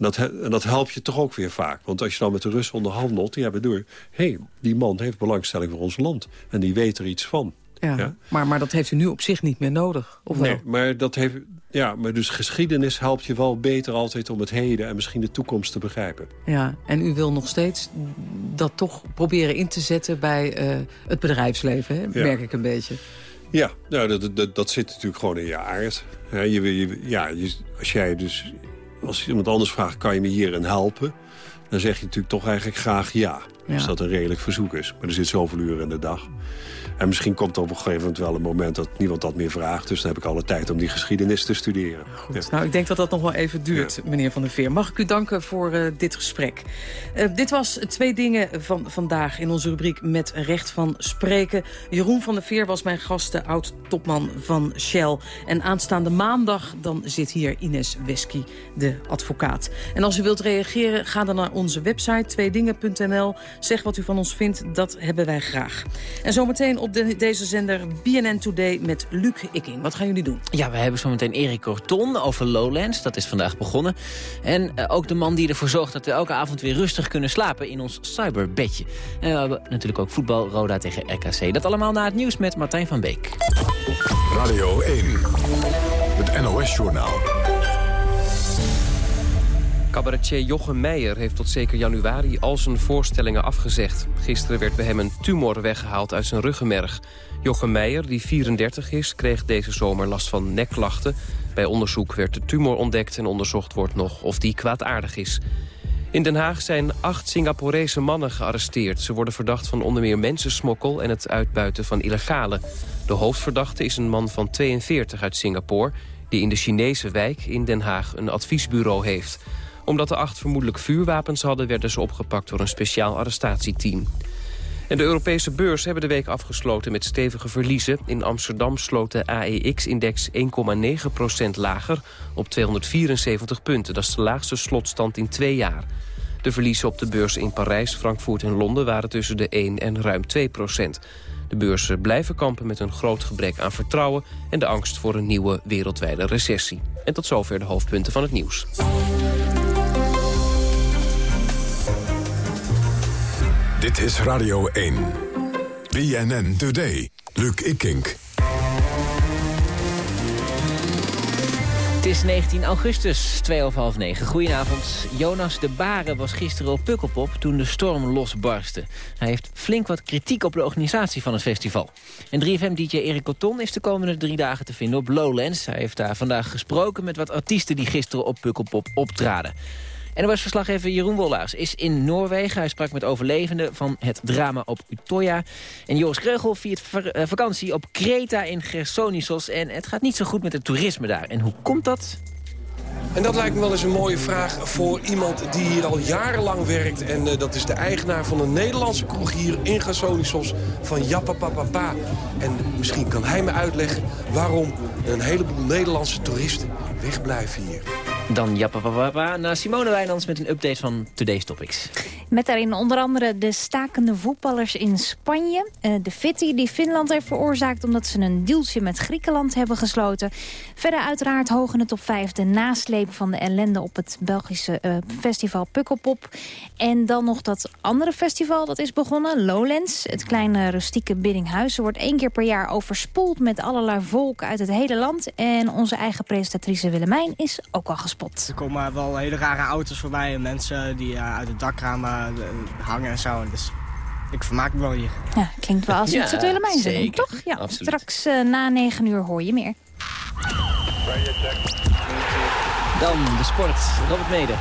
En dat, dat helpt je toch ook weer vaak. Want als je dan met de Russen onderhandelt, die hebben door... hé, hey, die man heeft belangstelling voor ons land. En die weet er iets van. Ja. Ja. Maar, maar dat heeft u nu op zich niet meer nodig, of wel? Nee, maar dat heeft... Ja, maar dus geschiedenis helpt je wel beter altijd om het heden... en misschien de toekomst te begrijpen. Ja, en u wil nog steeds dat toch proberen in te zetten bij eh, het bedrijfsleven, hè? merk ik een beetje. Ja, nou, dat, dat, dat zit natuurlijk gewoon in je aard. Ja, je, je, ja, je, als jij dus, als iemand anders vraagt, kan je me hierin helpen? Dan zeg je natuurlijk toch eigenlijk graag ja. Als dat een redelijk verzoek is. Maar er zit zoveel uren in de dag. En misschien komt er op een gegeven moment wel een moment dat niemand dat meer vraagt. Dus dan heb ik alle tijd om die geschiedenis te studeren. Goed, nou ik denk dat dat nog wel even duurt, meneer Van der Veer. Mag ik u danken voor uh, dit gesprek. Uh, dit was twee dingen van vandaag in onze rubriek met recht van spreken. Jeroen van der Veer was mijn gast, de oud-topman van Shell. En aanstaande maandag dan zit hier Ines Wesky, de advocaat. En als u wilt reageren, ga dan naar onze website tweedingen.nl. Zeg wat u van ons vindt, dat hebben wij graag. En zometeen op de, deze zender BNN Today met Luc Ikking. Wat gaan jullie doen? Ja, we hebben zometeen Erik Corton over Lowlands. Dat is vandaag begonnen. En uh, ook de man die ervoor zorgt dat we elke avond weer rustig kunnen slapen in ons cyberbedje. En we hebben natuurlijk ook voetbal Roda tegen RKC. Dat allemaal na het nieuws met Martijn van Beek. Radio 1, het NOS-journaal. Cabaretier Jochem Meijer heeft tot zeker januari al zijn voorstellingen afgezegd. Gisteren werd bij hem een tumor weggehaald uit zijn ruggenmerg. Jochem Meijer, die 34 is, kreeg deze zomer last van nekklachten. Bij onderzoek werd de tumor ontdekt en onderzocht wordt nog of die kwaadaardig is. In Den Haag zijn acht Singaporese mannen gearresteerd. Ze worden verdacht van onder meer mensensmokkel en het uitbuiten van illegale. De hoofdverdachte is een man van 42 uit Singapore... die in de Chinese wijk in Den Haag een adviesbureau heeft omdat de acht vermoedelijk vuurwapens hadden... werden ze opgepakt door een speciaal arrestatieteam. En de Europese beurs hebben de week afgesloten met stevige verliezen. In Amsterdam sloot de AEX-index 1,9% lager op 274 punten. Dat is de laagste slotstand in twee jaar. De verliezen op de beurs in Parijs, Frankfurt en Londen waren tussen de 1 en ruim 2 procent. De beurzen blijven kampen met een groot gebrek aan vertrouwen... en de angst voor een nieuwe wereldwijde recessie. En tot zover de hoofdpunten van het nieuws. Dit is Radio 1. BNN Today. Luc Ikink. Het is 19 augustus, 2 over half 9. Goedenavond. Jonas de Baren was gisteren op Pukkelpop toen de storm losbarstte. Hij heeft flink wat kritiek op de organisatie van het festival. En 3FM-dj Erik Cotton is de komende drie dagen te vinden op Lowlands. Hij heeft daar vandaag gesproken met wat artiesten die gisteren op Pukkelpop optraden. En was verslaggever Jeroen Wollaars is in Noorwegen. Hij sprak met overlevenden van het drama op Utoya. En Joris Kreugel viert vakantie op Kreta in Gersonisos. En het gaat niet zo goed met het toerisme daar. En hoe komt dat? En dat lijkt me wel eens een mooie vraag voor iemand die hier al jarenlang werkt. En uh, dat is de eigenaar van een Nederlandse kroeg hier in Gassonisos van Jappapapapa. En misschien kan hij me uitleggen waarom een heleboel Nederlandse toeristen wegblijven hier. Dan Jappapapapa naar Simone Wijnands met een update van Today's Topics. Met daarin onder andere de stakende voetballers in Spanje. Uh, de fitty die Finland heeft veroorzaakt omdat ze een dealtje met Griekenland hebben gesloten. Verder uiteraard hoog in de top 5 de nasleep van de ellende op het Belgische uh, festival Pukkelpop. En dan nog dat andere festival dat is begonnen, Lowlands. Het kleine rustieke Biddinghuizen wordt één keer per jaar overspoeld met allerlei volk uit het hele land. En onze eigen presentatrice Willemijn is ook al Er komen wel hele rare auto's voorbij en mensen die uh, uit het dakramen hangen en zo. Dus ik vermaak me wel hier. Ja, klinkt wel als iets ja, Willemijn zijn, toch? Ja, Absoluut. straks uh, na negen uur hoor je meer. Dan de sport. Robert Mede.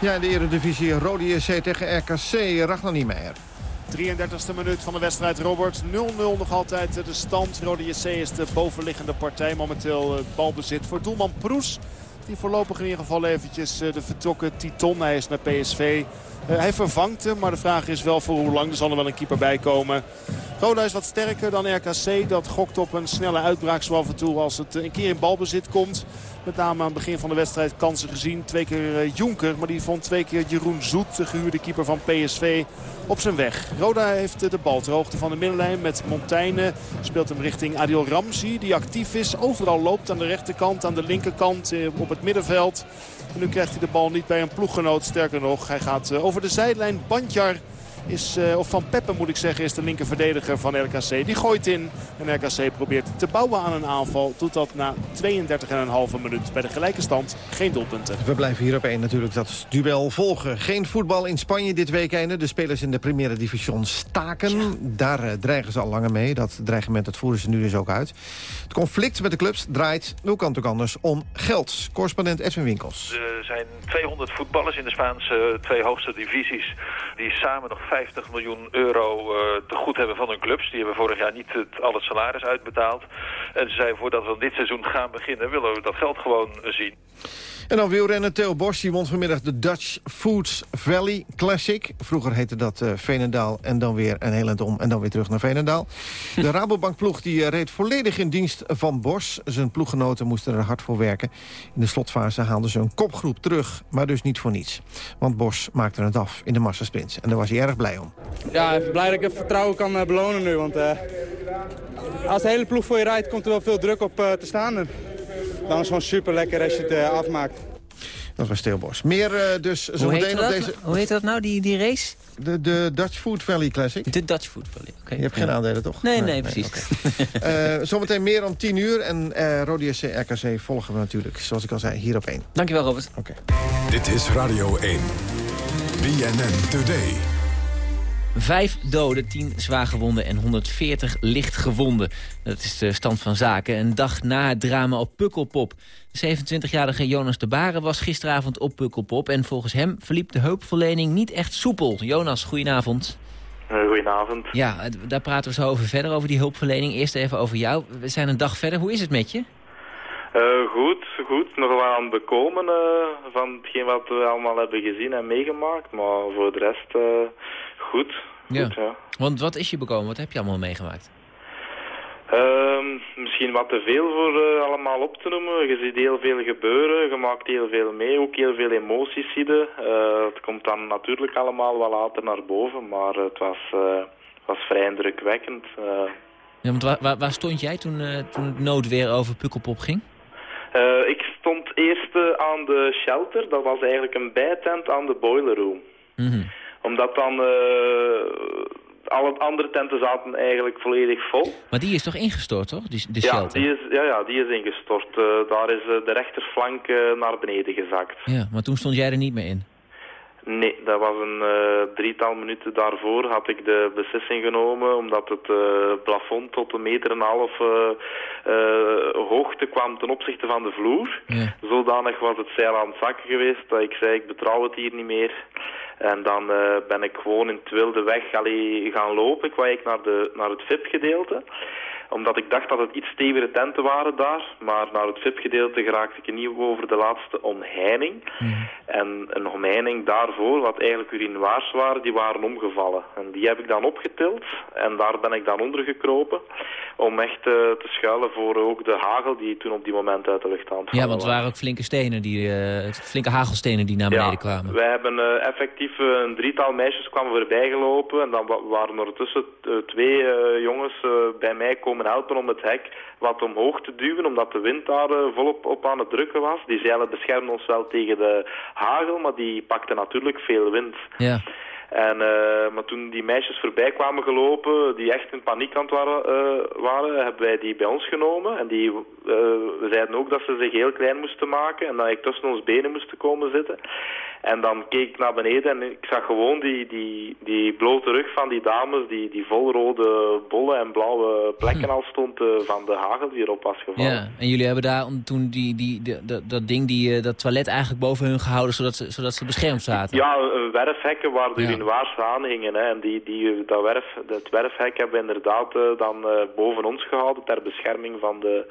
Ja, in de Eredivisie Rode JC tegen RKC. Ragnar Niemeyer. 33e minuut van de wedstrijd, Robert. 0-0 nog altijd de stand. Rode JC is de bovenliggende partij. Momenteel balbezit voor doelman Proes. Die voorlopig in ieder geval eventjes de vertrokken Titon. Hij is naar PSV. Uh, hij vervangt hem, maar de vraag is wel voor hoe lang. Er zal er wel een keeper bij komen. Roda is wat sterker dan RKC. Dat gokt op een snelle uitbraak zo af en toe als het een keer in balbezit komt. Met name aan het begin van de wedstrijd kansen gezien. Twee keer uh, Jonker, maar die vond twee keer Jeroen Zoet, de gehuurde keeper van PSV, op zijn weg. Roda heeft de bal ter hoogte van de middenlijn met Montaigne. Speelt hem richting Adil Ramzi, die actief is. Overal loopt aan de rechterkant, aan de linkerkant, op het middenveld. En nu krijgt hij de bal niet bij een ploeggenoot. Sterker nog, hij gaat over de zijlijn. Bandjar is, uh, of Van Peppe moet ik zeggen, is de linker verdediger van RKC. Die gooit in en RKC probeert te bouwen aan een aanval. Doet dat na 32,5 minuut. Bij de gelijke stand geen doelpunten. We blijven hier op één natuurlijk dat duel volgen. Geen voetbal in Spanje dit weekende. De spelers in de Primera Division staken. Daar uh, dreigen ze al langer mee. Dat dreigement dat voeren ze nu dus ook uit. Het conflict met de clubs draait, hoe kan het ook anders, om geld. Correspondent Edwin Winkels. Er zijn 200 voetballers in de Spaanse twee hoogste divisies... die samen nog 50 miljoen euro uh, te goed hebben van hun clubs. Die hebben vorig jaar niet het, al het salaris uitbetaald. En ze zeiden, voordat we dit seizoen gaan beginnen... willen we dat geld gewoon zien. En dan wielrennen Theo Bos, die won vanmiddag de Dutch Foods Valley Classic. Vroeger heette dat uh, Veenendaal en dan weer een heel eind om en dan weer terug naar Veenendaal. De Rabobankploeg die uh, reed volledig in dienst van Bos. Zijn ploeggenoten moesten er hard voor werken. In de slotfase haalden ze een kopgroep terug, maar dus niet voor niets. Want Bos maakte het af in de massasprints en daar was hij erg blij om. Ja, even blij dat ik het vertrouwen kan uh, belonen nu. Want als de hele ploeg voor je rijdt, komt er wel veel druk op te staan. Dan is het gewoon super lekker als je het afmaakt. Dat was Steelbos. Meer uh, dus zometeen op deze... Hoe heet dat nou, die, die race? De, de Dutch Food Valley Classic. De Dutch Food Valley, oké. Okay. Je hebt geen aandelen, toch? Nee, nee, nee precies. Okay. uh, zometeen meer om 10 uur. En uh, Rode SC RKC volgen we natuurlijk, zoals ik al zei, hier op 1. Dankjewel, Robert. Oké. Dit is Radio 1. BNN Today. Vijf doden, 10 zwaar gewonden en 140 licht gewonden. Dat is de stand van zaken. Een dag na het drama op Pukkelpop. De 27-jarige Jonas de Baren was gisteravond op Pukkelpop... en volgens hem verliep de hulpverlening niet echt soepel. Jonas, goedenavond. Uh, goedenavond. Ja, daar praten we zo over verder, over die hulpverlening. Eerst even over jou. We zijn een dag verder. Hoe is het met je? Uh, goed, goed. Nog wel aan het bekomen uh, van hetgeen wat we allemaal hebben gezien en meegemaakt. Maar voor de rest uh, goed. Ja. goed ja. Want wat is je bekomen? Wat heb je allemaal meegemaakt? Uh, misschien wat te veel voor allemaal op te noemen. Je ziet heel veel gebeuren, je maakt heel veel mee, ook heel veel emoties zie je. Uh, het komt dan natuurlijk allemaal wel later naar boven, maar het was, was vrij indrukwekkend. Ja, want waar, waar, waar, stond jij toen, toen het noodweer over Pukkelpop ging? Ik stond eerst aan de shelter, dat was eigenlijk een bijtent aan de boiler room. Mm -hmm. Omdat dan alle andere tenten zaten eigenlijk volledig vol. Maar die is toch ingestort, toch? Die, de ja, shelter? die is, ja, ja, die is ingestort. Daar is de rechterflank naar beneden gezakt. Ja, maar toen stond jij er niet meer in? Nee, dat was een drietal minuten daarvoor had ik de beslissing genomen, omdat het plafond tot een meter en een half hoogte kwam ten opzichte van de vloer. Ja. Zodanig was het zeil aan het zakken geweest dat ik zei, ik betrouw het hier niet meer. En dan uh, ben ik gewoon in het wilde weg allee, gaan lopen. Ik wou eigenlijk naar, de, naar het VIP-gedeelte. Omdat ik dacht dat het iets stevige tenten waren daar. Maar naar het VIP-gedeelte geraakte ik niet over de laatste omheining. Mm. En een omheining daarvoor, wat eigenlijk urinoirs waren, die waren omgevallen. En die heb ik dan opgetild. En daar ben ik dan onder gekropen. Om echt uh, te schuilen voor ook de hagel die toen op die moment uit de lucht aan het Ja, want er waren ook flinke stenen, die, uh, flinke hagelstenen die naar beneden ja, kwamen. Wij hebben uh, effectief een drietal meisjes kwamen voorbij gelopen. En dan waren er tussen twee jongens bij mij komen helpen om het hek wat omhoog te duwen, omdat de wind daar volop op aan het drukken was. Die zeilen beschermden ons wel tegen de hagel, maar die pakte natuurlijk veel wind. Ja. En, uh, maar toen die meisjes voorbij kwamen gelopen, die echt in paniek aan het waren, uh, waren hebben wij die bij ons genomen. En die, uh, we zeiden ook dat ze zich heel klein moesten maken en dat ik tussen ons benen moest komen zitten. En dan keek ik naar beneden en ik zag gewoon die, die, die blote rug van die dames, die, die volrode bollen en blauwe plekken al stond van de hagel die erop was gevallen. Ja, en jullie hebben daar toen die, die, die, dat, dat ding, die, dat toilet eigenlijk boven hun gehouden, zodat ze, zodat ze beschermd zaten? Ja, een werfhekken waar de ja waars hingen. Hè. En die, die, dat, werf, dat werfhek hebben we inderdaad uh, dan uh, boven ons gehouden ter bescherming van de,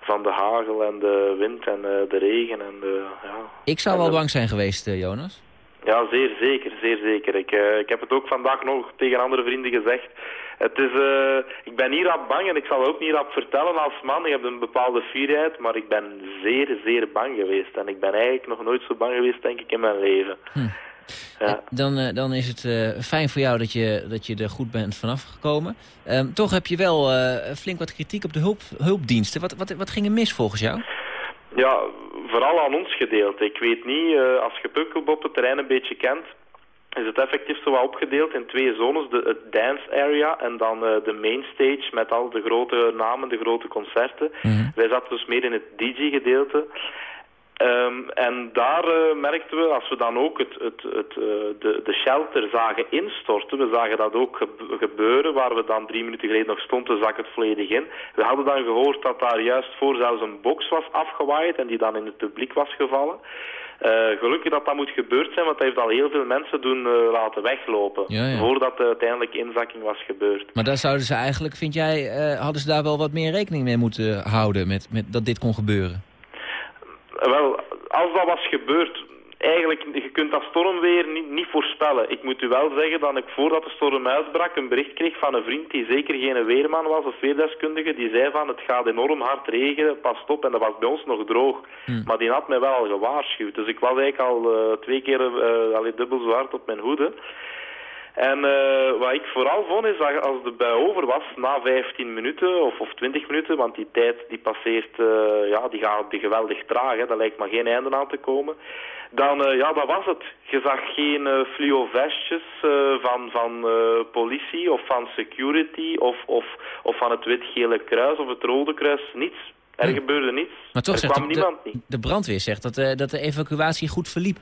van de hagel en de wind en uh, de regen. En de, ja. Ik zou wel bang zijn geweest, Jonas. Ja, zeer zeker, zeer zeker. Ik, ik heb het ook vandaag nog tegen andere vrienden gezegd. Het is, ik ben niet rap bang en ik zal ook niet rap vertellen als man. Ik heb een bepaalde fierheid, maar ik ben zeer, zeer bang geweest. En ik ben eigenlijk nog nooit zo bang geweest, denk ik, in mijn leven. Hm. Ja. Dan, uh, dan is het uh, fijn voor jou dat je, dat je er goed bent vanaf gekomen. Um, toch heb je wel uh, flink wat kritiek op de hulp, hulpdiensten. Wat, wat, wat ging er mis volgens jou? Ja, vooral aan ons gedeelte. Ik weet niet, als je Pukkelbop het terrein een beetje kent... is het effectief zo opgedeeld in twee zones. De, het dance area en dan uh, de main stage met al de grote namen, de grote concerten. Wij zaten dus meer in het DJ-gedeelte. Um, en daar uh, merkten we, als we dan ook het, het, het, uh, de, de shelter zagen instorten, we zagen dat ook gebeuren, waar we dan drie minuten geleden nog stonden, zak het volledig in. We hadden dan gehoord dat daar juist voor zelfs een box was afgewaaid en die dan in het publiek was gevallen. Uh, gelukkig dat dat moet gebeurd zijn, want dat heeft al heel veel mensen doen laten weglopen. Ja, ja. Voordat de uiteindelijk inzakking was gebeurd. Maar daar zouden ze eigenlijk, vind jij, hadden ze daar wel wat meer rekening mee moeten houden, met, met dat dit kon gebeuren? Wel, als dat was gebeurd, eigenlijk, je kunt dat stormweer niet, niet voorspellen. Ik moet u wel zeggen dat ik voordat de storm uitbrak een bericht kreeg van een vriend die zeker geen weerman was of weerdeskundige. Die zei van het gaat enorm hard regenen, pas op. En dat was bij ons nog droog. Maar die had mij wel al gewaarschuwd. Dus ik was eigenlijk al uh, twee keer uh, dubbel zo hard op mijn hoede. En uh, wat ik vooral vond is dat als de bui over was, na 15 minuten of, of 20 minuten, want die tijd die passeert, uh, ja, die gaat die geweldig traag, hè, daar lijkt maar geen einde aan te komen. Dan, uh, ja, dat was het. Je zag geen uh, fluo vestjes van, van politie of van security of, of, of van het wit-gele kruis of het rode kruis, niets. Er gebeurde niets. Maar toch er zegt kwam de, niemand niet. de brandweer zegt dat, dat de evacuatie goed verliep.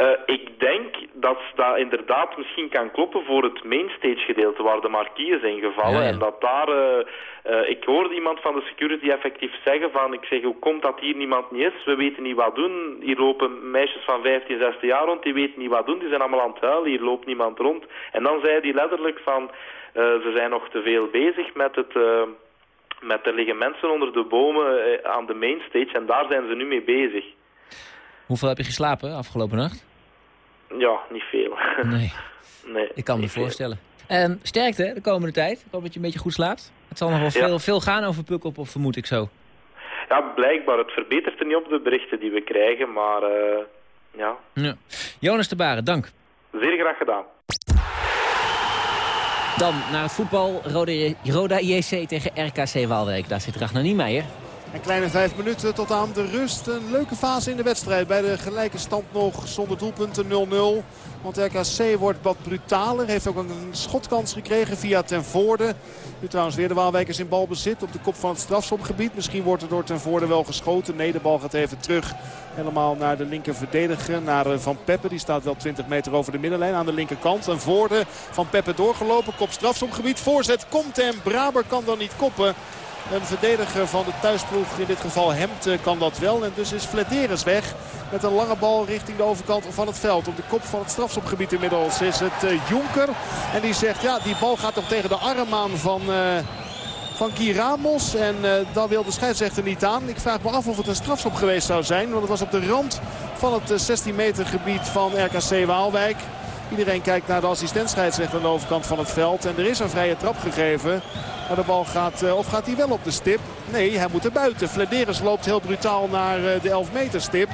Uh, ik denk dat dat inderdaad misschien kan kloppen voor het mainstage gedeelte waar de marquise zijn gevallen. Ja, ja. En dat daar, uh, uh, ik hoorde iemand van de security effectief zeggen van, ik zeg, hoe komt dat hier niemand niet is? We weten niet wat doen. Hier lopen meisjes van 15, 16 jaar rond, die weten niet wat doen. Die zijn allemaal aan het huilen, hier loopt niemand rond. En dan zei hij letterlijk van, ze zijn nog te veel bezig met het... met er liggen mensen onder de bomen aan de mainstage en daar zijn ze nu mee bezig. Hoeveel heb je geslapen afgelopen nacht? Ja, niet veel. Nee. nee Ik kan me voorstellen. Um, sterkte de komende tijd. Ik hoop dat je een beetje goed slaapt. Het zal nog wel Ja. veel, veel gaan over Pukkelpop, of vermoed ik zo. Ja, blijkbaar. Het verbetert er niet op de berichten die we krijgen, maar uh, ja. ja. Jonas de Baren, dank. Zeer graag gedaan. Dan naar het voetbal. Roda, Roda IEC tegen RKC Waalwijk. Daar zit Ragnar Niemeyer. Een kleine vijf minuten tot aan de rust. Een leuke fase in de wedstrijd. Bij de gelijke stand nog zonder doelpunten 0-0. Want RKC wordt wat brutaler. Heeft ook een schotkans gekregen via Ten Voorde. Nu trouwens weer de Waalwijkers in balbezit op de kop van het strafschopgebied. Misschien wordt er door Ten Voorde wel geschoten. Nee, de bal gaat even terug. Helemaal naar de linker verdediger. Naar eh, Van Peppe. Die staat wel 20 meter over de middenlijn aan de linkerkant. Ten Voorde van Peppe doorgelopen. Kop strafschopgebied. Voorzet komt en Braber kan dan niet koppen. Een verdediger van de thuisploeg, in dit geval Hemd, kan dat wel. En dus is Flederis weg met een lange bal richting de overkant van het veld. Op de kop van het strafschopgebied inmiddels is het uh, Jonker. En die zegt, ja, die bal gaat toch tegen de arm aan van... Uh, van Guy. En uh, daar wil de scheidsrechter niet aan. Ik vraag me af of het een strafschop geweest zou zijn. Want het was op de rand van het 16 meter gebied van RKC Waalwijk. Iedereen kijkt naar de assistentscheidsrechter aan de overkant van het veld. En er is een vrije trap gegeven. Maar de bal gaat, uh, of gaat hij wel op de stip? Nee, hij moet er buiten. Flederis loopt heel brutaal naar uh, de 11 meter stip.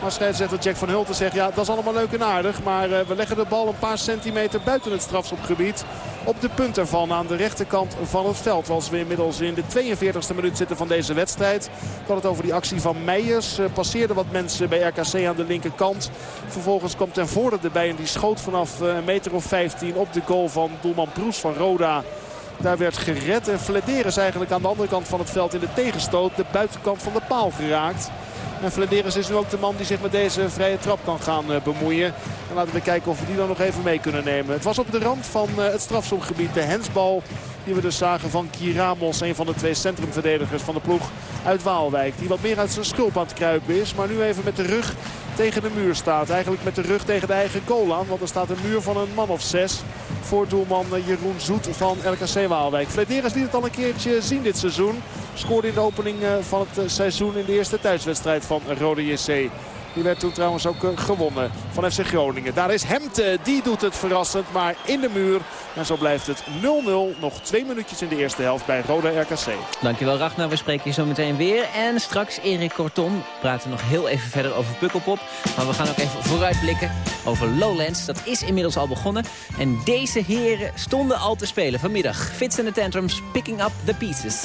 Maar scheidsrechter Jack van Hulten zegt, ja, dat is allemaal leuk en aardig. Maar uh, we leggen de bal een paar centimeter buiten het strafschopgebied. Op de punt ervan aan de rechterkant van het veld. Als we inmiddels in de 42e minuut zitten van deze wedstrijd. Had het over die actie van Meijers. Uh, passeerden wat mensen bij RKC aan de linkerkant. Vervolgens komt ten voorde erbij en die schoot vanaf uh, een meter of 15 op de goal van doelman Broes van Roda. Daar werd gered en Flederis eigenlijk aan de andere kant van het veld in de tegenstoot. De buitenkant van de paal geraakt. En Flederis is nu ook de man die zich met deze vrije trap kan gaan uh, bemoeien. En laten we kijken of we die dan nog even mee kunnen nemen. Het was op de rand van uh, het strafschopgebied. De hensbal die we dus zagen van Kiramos. Een van de twee centrumverdedigers van de ploeg uit Waalwijk. Die wat meer uit zijn schulp aan het kruipen is. Maar nu even met de rug tegen de muur staat. Eigenlijk met de rug tegen de eigen goal aan. Want er staat een muur van een man of zes. Voor doelman Jeroen Zoet van RKC Waalwijk. Flederis liet het al een keertje zien dit seizoen. Scoorde in de opening van het seizoen in de eerste thuiswedstrijd van Rode JC. Die werd toen trouwens ook uh, gewonnen van FC Groningen. Daar is Hemte, die doet het verrassend, maar in de muur. En zo blijft het 0-0. Nog twee minuutjes in de eerste helft bij Roda RKC. Dankjewel Ragnar, we spreken je zo meteen weer. En straks Erik Kortom. We praten nog heel even verder over Pukkelpop. Maar we gaan ook even vooruitblikken over Lowlands. Dat is inmiddels al begonnen. En deze heren stonden al te spelen vanmiddag. Fits in the Tantrums, picking up the pieces.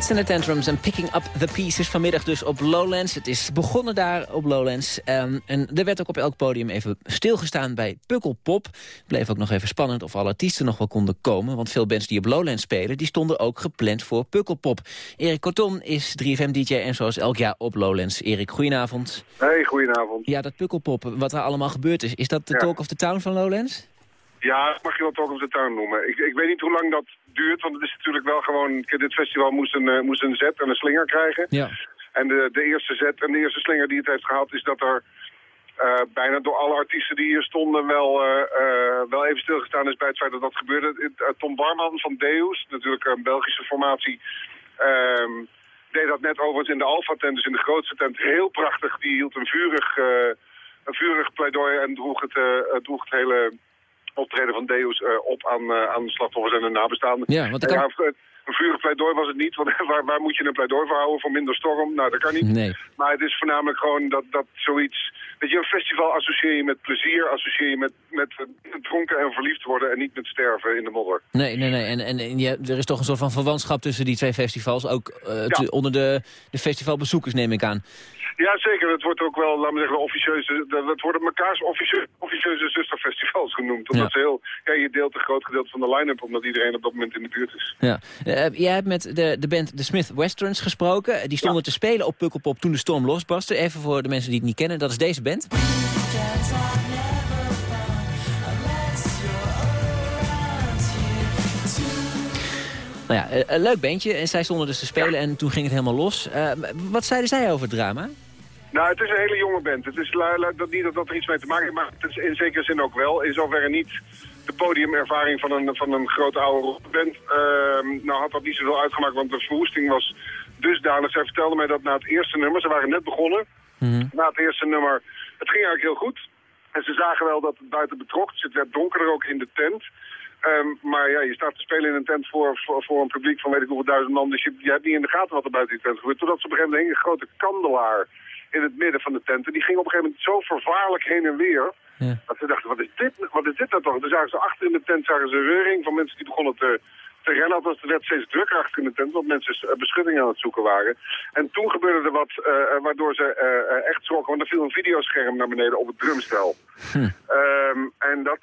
And the Tantrums en Picking Up the Pieces vanmiddag dus op Lowlands. Het is begonnen daar op Lowlands. Ehm, en er werd ook op elk podium even stilgestaan bij Pukkelpop. Het bleef ook nog even spannend of alle artiesten nog wel konden komen. Want veel bands die op Lowlands spelen, die stonden ook gepland voor Pukkelpop. Erik Corton is 3FM-dj en zoals elk jaar op Lowlands. Erik, goedenavond. Hey, goedenavond. Ja, dat Pukkelpop, wat er allemaal gebeurd is. Is dat de talk of the town van Lowlands? Ja, mag je wel Talk of the Town noemen. Ik, ik weet niet hoe lang dat duurt, want het is natuurlijk wel gewoon... Dit festival moest een, eh, moest een zet en een slinger krijgen. Ja. En de, de eerste zet en de eerste slinger die het heeft gehad... is dat er eh, bijna door alle artiesten die hier stonden wel, eh, wel even stilgestaan is bij het feit dat dat gebeurde. Tom Barman van Deus, natuurlijk een Belgische formatie... ehm, deed dat net overigens in de Alpha-tent, dus in de grootste tent, heel prachtig. Die hield een vurig, een vurig pleidooi en droeg het, droeg het hele optreden van Deus eh, op aan, eh, aan de slachtoffers en de nabestaanden. Ja, want ik En kan- ja, een vurig pleidooi was het niet, want waar, waar moet je een pleidooi voor houden? Voor minder storm? Nou, dat kan niet. Nee. Maar het is voornamelijk gewoon dat, dat zoiets... Weet je, een festival associeer je met plezier, associeer je met, met eh, dronken en verliefd worden en niet met sterven in de modder. Nee, nee, nee. En, en, en ja, er is toch een soort van verwantschap tussen die twee festivals. Ook onder de, de festivalbezoekers, neem ik aan. Ja, zeker. Het wordt ook wel, laten we zeggen, officieuze... Dat worden mekaars officieuze, officieuze zusterfestivals genoemd. Omdat Ja. ze heel... Ja, je deelt een groot gedeelte van de line-up, omdat iedereen op dat moment in de buurt is. Ja. Eh, jij hebt met de, de band The Smith Westerns gesproken. Die stonden te spelen op Pukkelpop toen de storm losbarstte. Even voor de mensen die het niet kennen. Dat is deze band. Nou ja, eh, een leuk bandje. En zij stonden dus te spelen en toen ging het helemaal los. Eh, wat zeiden zij over het drama? Nou, het is een hele jonge band. Het is dat, niet dat dat er iets mee te maken heeft, maar het is in zekere zin ook wel. In zoverre niet de podiumervaring van een, van een grote oude rockband. Ehm, nou had dat niet zoveel uitgemaakt, want de verwoesting was dusdanig. Zij vertelde mij dat na het eerste nummer, ze waren net begonnen, na het eerste nummer, het ging eigenlijk heel goed. En ze zagen wel dat het buiten betrok, dus het werd donkerder ook in de tent. Ehm, maar ja, je staat te spelen in een tent voor, voor, voor een publiek van weet ik hoeveel duizend man. Dus je, je hebt niet in de gaten wat er buiten die tent gebeurt. Totdat ze op een gegeven moment een grote kandelaar in het midden van de tent. En die ging op een gegeven moment zo vervaarlijk heen en weer. Dat ze dachten, wat is dit, wat is dit nou toch? Toen zagen ze achter in de tent zagen ze een reuring van mensen die begonnen te, te rennen. Althans, het werd steeds drukker achter in de tent, want mensen eh, beschutting aan het zoeken waren. En toen gebeurde er wat eh, eh, waardoor ze echt schrokken. Want er viel een videoscherm naar beneden op het drumstel. Ehm, en dat,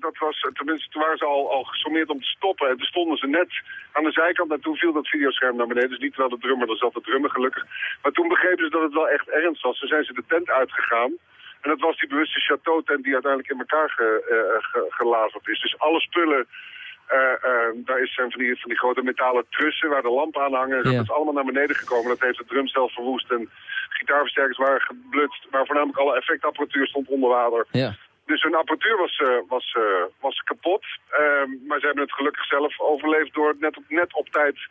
dat was, tenminste, toen waren ze al, al gesommeerd om te stoppen. En toen stonden ze net aan de zijkant en toen viel dat videoscherm naar beneden. Dus niet terwijl de drummer, er zat de drummer gelukkig. Maar toen begrepen ze dat het wel echt ernst was. Toen zijn ze de tent uitgegaan. En dat was die bewuste chateau-tent die uiteindelijk in elkaar ge, ge- gelazerd is. Dus alle spullen, daar is van die, van die grote metalen trussen waar de lampen aan hangen. Dat Ja. is allemaal naar beneden gekomen. Dat heeft het drumstel verwoest en gitaarversterkers waren geblutst. Maar voornamelijk alle effectapparatuur stond onder water. Ja. Dus hun apparatuur was, eh, was, eh, was kapot. Ehm, maar ze hebben het gelukkig zelf overleefd door net op, net op tijd eh,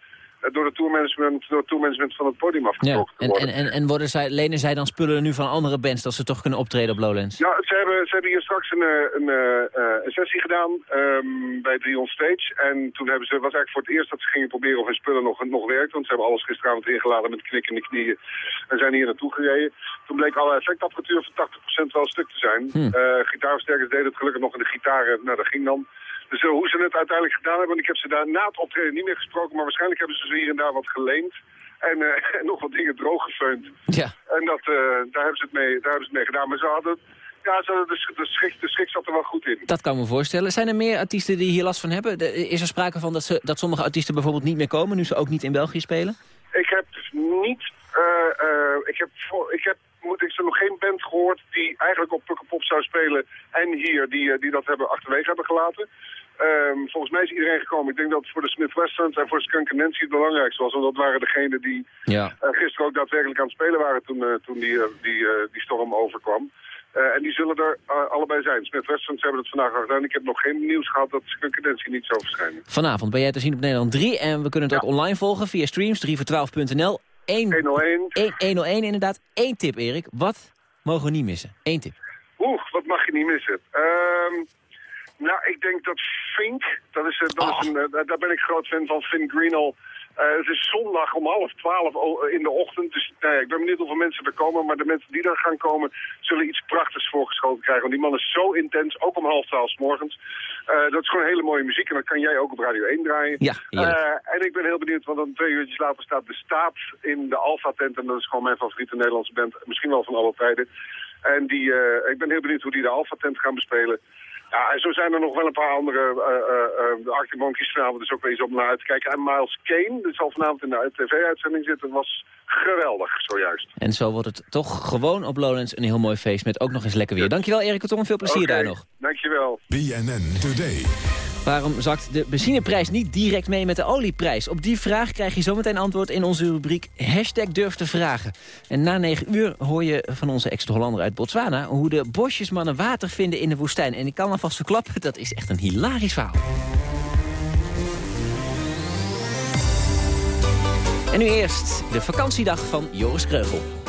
door, de tourmanagement, door het tourmanagement van het podium Ja. afgetrokken te En, worden. en, en, en worden zij, lenen zij dan spullen nu van andere bands... dat ze toch kunnen optreden op Lowlands? Ja, ze hebben, ze hebben hier straks een, eh, een, eh, eh, een sessie gedaan ehm, bij 3 on Stage. En toen hebben ze, was eigenlijk voor het eerst dat ze gingen proberen of hun spullen nog, nog werkt. Want ze hebben alles gisteravond ingeladen met knikken in de knieën. En zijn hier naartoe gereden. Toen bleek alle effectapparatuur van 80% wel stuk te zijn. Hm. Eh, gitaarversterkers deden het gelukkig nog in de gitaren. Nou, dat ging dan. Dus eh, hoe ze het uiteindelijk gedaan hebben, want ik heb ze daar na het optreden niet meer gesproken. Maar waarschijnlijk hebben ze ze hier en daar wat geleend. En, eh, en nog wat dingen drooggefeund. Ja. En dat, eh, daar, hebben ze het mee, daar hebben ze het mee gedaan. Maar ze hadden, ja, ze hadden de, de, schrik, de schrik zat er wel goed in. Dat kan me voorstellen. Zijn er meer artiesten die hier last van hebben? De- Is er sprake van dat, ze, dat sommige artiesten bijvoorbeeld niet meer komen... nu ze ook niet in België spelen? Ik heb niet, eh, eh, ik heb, ik heb moet ik ze nog geen band gehoord die eigenlijk op Pukkelpop zou spelen en hier, die, die dat hebben achterwege hebben gelaten. Ehm, volgens mij is iedereen gekomen. Ik denk dat het voor de Smith Westerns en voor Skunk Nancy het belangrijkste was. Want dat waren degenen die Ja. eh, gisteren ook daadwerkelijk aan het spelen waren toen, eh, toen die, eh, die, die storm overkwam. En die zullen er allebei zijn. Smith Westerns hebben het vandaag al gedaan. Ik heb nog geen nieuws gehad dat Skunk Nancy niet zou verschijnen. Vanavond ben jij te zien op Nederland 3 en we kunnen het ook online volgen via streams 3voor12.nl. 101. 101 inderdaad. Eén tip, Erik. Wat mogen we niet missen? Eén tip. Oeh, wat mag je niet missen? Ehm, nou, ik denk dat Fink, dat is, eh, dat is een, eh, daar- daar ben ik groot fan van, Finn Greenall. Uh, het is zondag om half twaalf in de ochtend. Dus nou ja, ik ben benieuwd hoeveel mensen er komen. Maar de mensen die er gaan komen zullen iets prachtigs voorgeschoten krijgen. Want die man is zo intens, ook om half twaalf morgens. Uh, dat is gewoon hele mooie muziek. En dat kan jij ook op Radio 1 draaien. Ja, uh, en ik ben heel benieuwd, want dan twee uurtjes later staat de Staat in de Alpha-tent. En dat is gewoon mijn favoriete Nederlandse band. Misschien wel van alle tijden. En die, ik ben heel benieuwd hoe die de Alpha-tent gaan bespelen. Ja, en zo zijn er nog wel een paar andere. Uh, uh, de Arctic Monkeys vanavond is ook weer eens om naar uit te kijken. En Miles Kane, die zal vanavond in de tv-uitzending zitten, was geweldig zojuist. En zo wordt het toch gewoon op Lowlands een heel mooi feest met ook nog eens lekker weer. Dankjewel Erik Tom, veel plezier okay, daar nog. Dankjewel. BNN Today. Waarom zakt de benzineprijs niet direct mee met de olieprijs? Op die vraag krijg je zometeen antwoord in onze rubriek Hashtag Durf te Vragen. En na negen uur hoor je van onze ex-Hollander uit Botswana... hoe de bosjesmannen water vinden in de woestijn. En ik kan alvast verklappen, dat is echt een hilarisch verhaal. En nu eerst de vakantiedag van Joris Kreugel.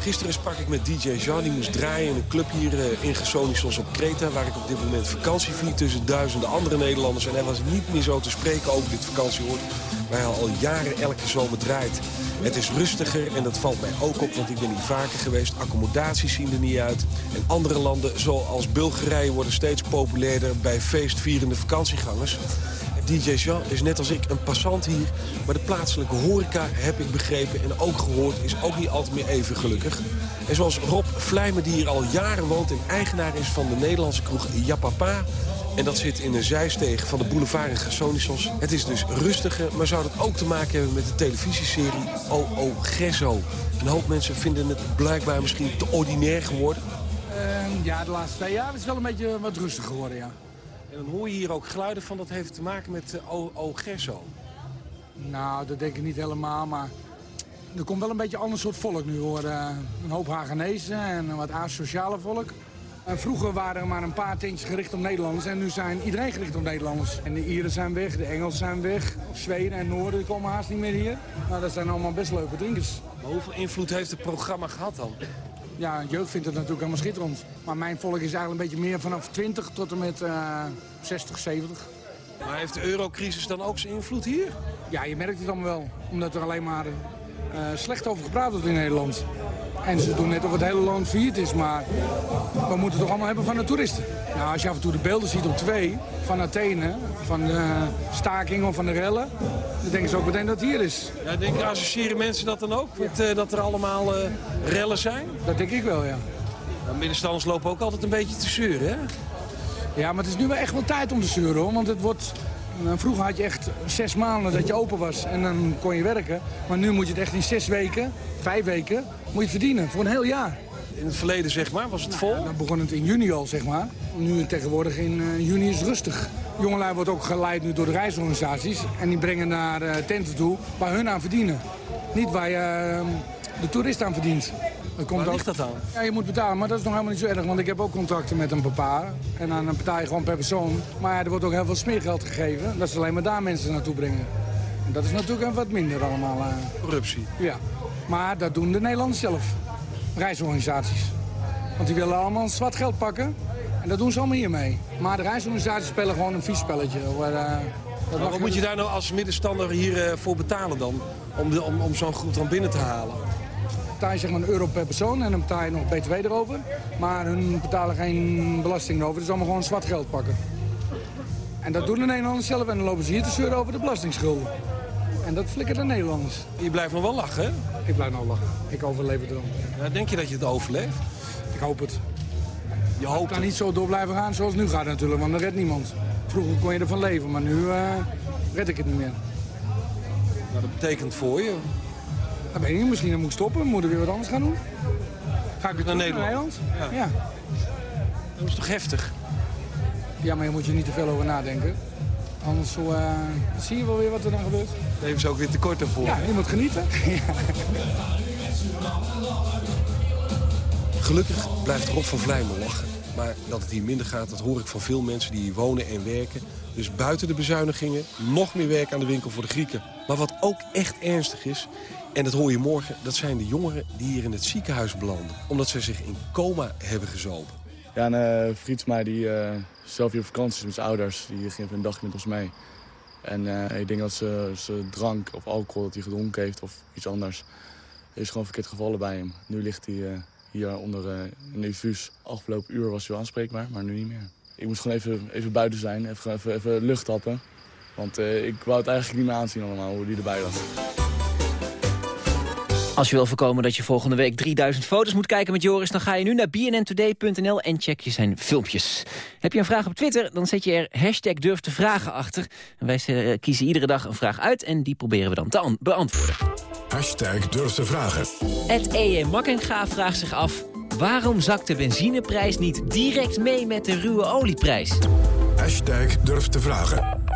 Gisteren sprak ik met DJ Jean, die moest draaien in een club hier uh, in Gersonisos op Kreta... waar ik op dit moment vakantie vier tussen duizenden andere Nederlanders. En hij was niet meer zo te spreken over dit vakantieoord... waar hij al jaren elke zomer draait. Het is rustiger en dat valt mij ook op, want ik ben hier vaker geweest. Accommodaties zien er niet uit. En andere landen, zoals Bulgarije, worden steeds populairder... bij feestvierende vakantiegangers. DJ Jean is net als ik een passant hier. Maar de plaatselijke horeca, heb ik begrepen en ook gehoord... is ook niet altijd meer even gelukkig. En zoals Rob Vlijmen, die hier al jaren woont... en eigenaar is van de Nederlandse kroeg Japapa... En dat zit in een zijsteeg van de boulevard in. Het is dus rustiger, maar zou dat ook te maken hebben met de televisieserie O.O. Gesso? Een hoop mensen vinden het blijkbaar misschien te ordinair geworden. Uh, ja, de laatste twee jaar is het wel een beetje wat rustiger geworden, ja. En dan hoor je hier ook geluiden van dat heeft te maken met O.O. Gesso. Nou, dat denk ik niet helemaal, maar er komt wel een beetje een ander soort volk nu hoor. Uh, een hoop Hagenezen en een wat asociale volk. Uh, vroeger waren er maar een paar tentjes gericht op Nederlanders en nu zijn iedereen gericht op Nederlanders. En de Ieren zijn weg, de Engelsen zijn weg, Zweden en Noorden komen haast niet meer hier. Nou, dat zijn allemaal best leuke drinkers. Maar hoeveel invloed heeft het programma gehad dan? Ja, jeugd vindt het natuurlijk helemaal schitterend. Maar mijn volk is eigenlijk een beetje meer vanaf 20 tot en met uh, 60, 70. Maar heeft de eurocrisis dan ook zijn invloed hier? Ja, je merkt het allemaal wel. Omdat er alleen maar uh, slecht over gepraat wordt in Nederland. En ze doen net of het hele land failliet is, maar we moeten het toch allemaal hebben van de toeristen. Nou, als je af en toe de beelden ziet op twee van Athene, van de stakingen of van de rellen, dan denken ze ook meteen dat het hier is. Ja, denk je, associëren mensen dat dan ook? Met, uh, dat er allemaal uh, rellen zijn? Dat denk ik wel, ja. Nou, middenstanders lopen ook altijd een beetje te zeuren, hè? Ja, maar het is nu wel echt wel tijd om te zeuren, hoor. Want het wordt... Vroeger had je echt zes maanden dat je open was en dan kon je werken. Maar nu moet je het echt in zes weken, vijf weken, moet je het verdienen. Voor een heel jaar. In het verleden, zeg maar, was het vol? Nou, dan begon het in juni al, zeg maar. Nu tegenwoordig in uh, juni is het rustig. Jongelui wordt ook geleid nu door de reisorganisaties. En die brengen naar uh, tenten toe waar hun aan verdienen. Niet waar je uh, de toerist aan verdient. Dat komt waar ligt dat aan? Ja, je moet betalen, maar dat is nog helemaal niet zo erg. Want ik heb ook contracten met een paar. En dan betaal je gewoon per persoon. Maar er wordt ook heel veel smeergeld gegeven. Dat ze alleen maar daar mensen naartoe brengen. En dat is natuurlijk wat minder allemaal. Corruptie? Ja. Maar dat doen de Nederlanders zelf. Reisorganisaties. Want die willen allemaal zwart geld pakken. En dat doen ze allemaal hiermee. Maar de reisorganisaties spelen gewoon een vies spelletje. Waar, uh, dat wat moet je daar nou als middenstander hiervoor uh, voor betalen dan? Om, de, om, om zo'n groep dan binnen te halen? Betaal je zeg maar een euro per persoon en dan betaal je nog btw erover. Maar hun betalen geen belasting erover. Dus allemaal gewoon zwart geld pakken. En dat doen de Nederlanders zelf en dan lopen ze hier te zeuren over de belastingsschulden. En dat flikkert de Nederlanders. Je blijft nog wel lachen, hè? Ik blijf nog lachen. Ik overleef het wel. Ja, denk je dat je het overleeft? Ik hoop het. Je hoopt het kan niet zo door blijven gaan zoals nu gaat natuurlijk, want dan redt niemand. Vroeger kon je ervan leven, maar nu uh, red ik het niet meer. Nou, dat betekent voor je? Dat weet ik niet. Misschien moet ik stoppen. Moeten we weer wat anders gaan doen? Ga ik weer naar Nederland? Naar? Ja. ja. Dat is toch heftig? Ja, maar je moet je niet te veel over nadenken. Anders zo, uh, zie je wel weer wat er dan gebeurt. Neem ze ook weer tekort ervoor. Ja, je moet genieten. Gelukkig blijft Rob van Vlijmen lachen. Maar dat het hier minder gaat, dat hoor ik van veel mensen die hier wonen en werken. Dus buiten de bezuinigingen nog meer werk aan de winkel voor de Grieken. Maar wat ook echt ernstig is, en dat hoor je morgen, dat zijn de jongeren die hier in het ziekenhuis belanden. Omdat ze zich in coma hebben gezopen. Ja, een uh, vriend mij die uh, zelf hier op vakantie is met zijn ouders. Die ging even een dag met ons mee. En ik denk dat ze, ze drank of alcohol dat hij gedronken heeft of iets anders... is gewoon verkeerd gevallen bij hem. Nu ligt hij hier onder een infuus. Afgelopen uur was hij wel aanspreekbaar, maar nu niet meer. Ik moest gewoon even, even buiten zijn, even, even, even lucht happen. Want ik wou het eigenlijk niet meer aanzien allemaal, hoe die erbij was. Als je wil voorkomen dat je volgende week 3000 foto's moet kijken met Joris... dan ga je nu naar bnntoday.nl en check je zijn filmpjes. Heb je een vraag op Twitter, dan zet je er hashtag durf te vragen achter. En wij eh, kiezen iedere dag een vraag uit en die proberen we dan te beantwoorden. Hashtag durf te vragen. Het E. Makkenga vraagt zich af... waarom zakt de benzineprijs niet direct mee met de ruwe olieprijs? Hashtag durf te vragen.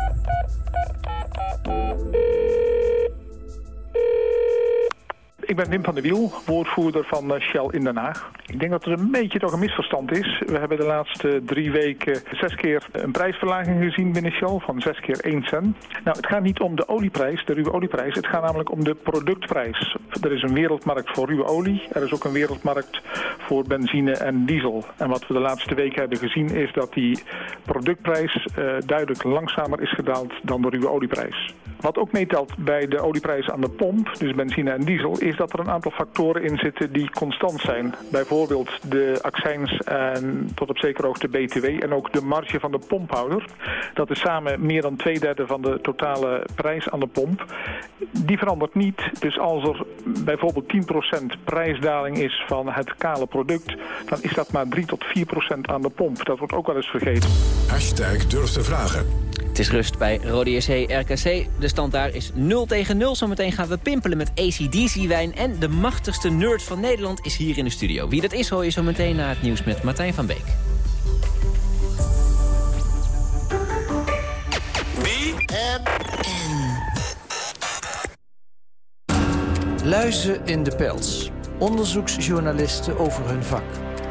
Ik ben Wim van der Wiel, woordvoerder van eh, Shell in Den Haag. Ik denk dat er een beetje toch een misverstand is. We hebben de laatste drie weken zes keer een prijsverlaging gezien binnen Shell van zes keer 1 cent. Nou, het gaat niet om de olieprijs, de ruwe olieprijs. Het gaat namelijk om de productprijs. Er is een wereldmarkt voor ruwe olie. Er is ook een wereldmarkt voor benzine en diesel. En wat we de laatste weken hebben gezien is dat die productprijs uh, duidelijk langzamer is gedaald dan de ruwe olieprijs. Wat ook meetelt bij de olieprijs aan de pomp, dus benzine en diesel, is dat er een aantal factoren in zitten die constant zijn. Bijvoorbeeld de accijns en tot op zekere hoogte BTW en ook de marge van de pomphouder. Dat is samen meer dan twee derde van de totale prijs aan de pomp. Die verandert niet, dus als er bijvoorbeeld 10% prijsdaling is van het kale product, dan is dat maar 3 tot 4% aan de pomp. Dat wordt ook wel eens vergeten. Hashtag durf te vragen. Het is rust bij Rode JC RKC. De stand daar is 0 tegen 0. Zometeen gaan we pimpelen met ACDC-wijn. En de machtigste nerd van Nederland is hier in de studio. Wie dat is hoor je zo meteen na het nieuws met Martijn van Beek. Luizen in de pels. Onderzoeksjournalisten over hun vak.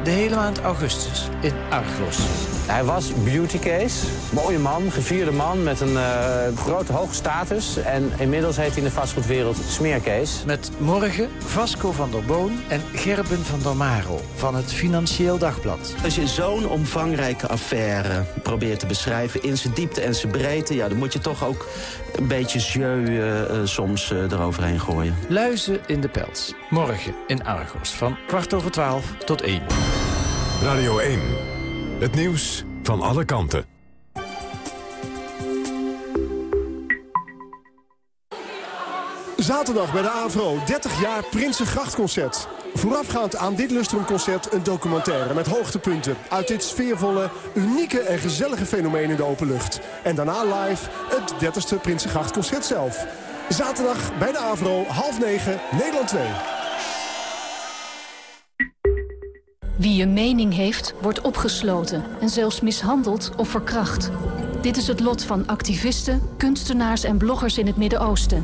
De hele maand augustus in Argos. Hij was beauty case. Mooie man, gevierde man met een uh, grote hoge status. En inmiddels heet hij in de vastgoedwereld smeercase. Met morgen Vasco van der Boon en Gerben van der Marel van het Financieel Dagblad. Als je zo'n omvangrijke affaire probeert te beschrijven in zijn diepte en zijn breedte... Ja, dan moet je toch ook een beetje jeu uh, soms uh, eroverheen gooien. Luizen in de pels. Morgen in Argos van kwart over twaalf tot één. Radio 1. Het nieuws van alle kanten. Zaterdag bij de AVRO, 30 jaar Prinsengrachtconcert. Voorafgaand aan dit lustrumconcert een documentaire met hoogtepunten... uit dit sfeervolle, unieke en gezellige fenomeen in de open lucht. En daarna live het 30ste Prinsengrachtconcert zelf. Zaterdag bij de AVRO, half negen, Nederland 2. Wie een mening heeft, wordt opgesloten en zelfs mishandeld of verkracht. Dit is het lot van activisten, kunstenaars en bloggers in het Midden-Oosten.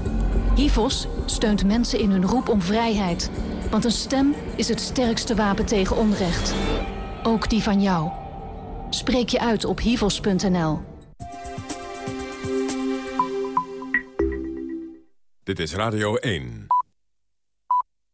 HIVOS steunt mensen in hun roep om vrijheid. Want een stem is het sterkste wapen tegen onrecht. Ook die van jou. Spreek je uit op hivos.nl. Dit is Radio 1.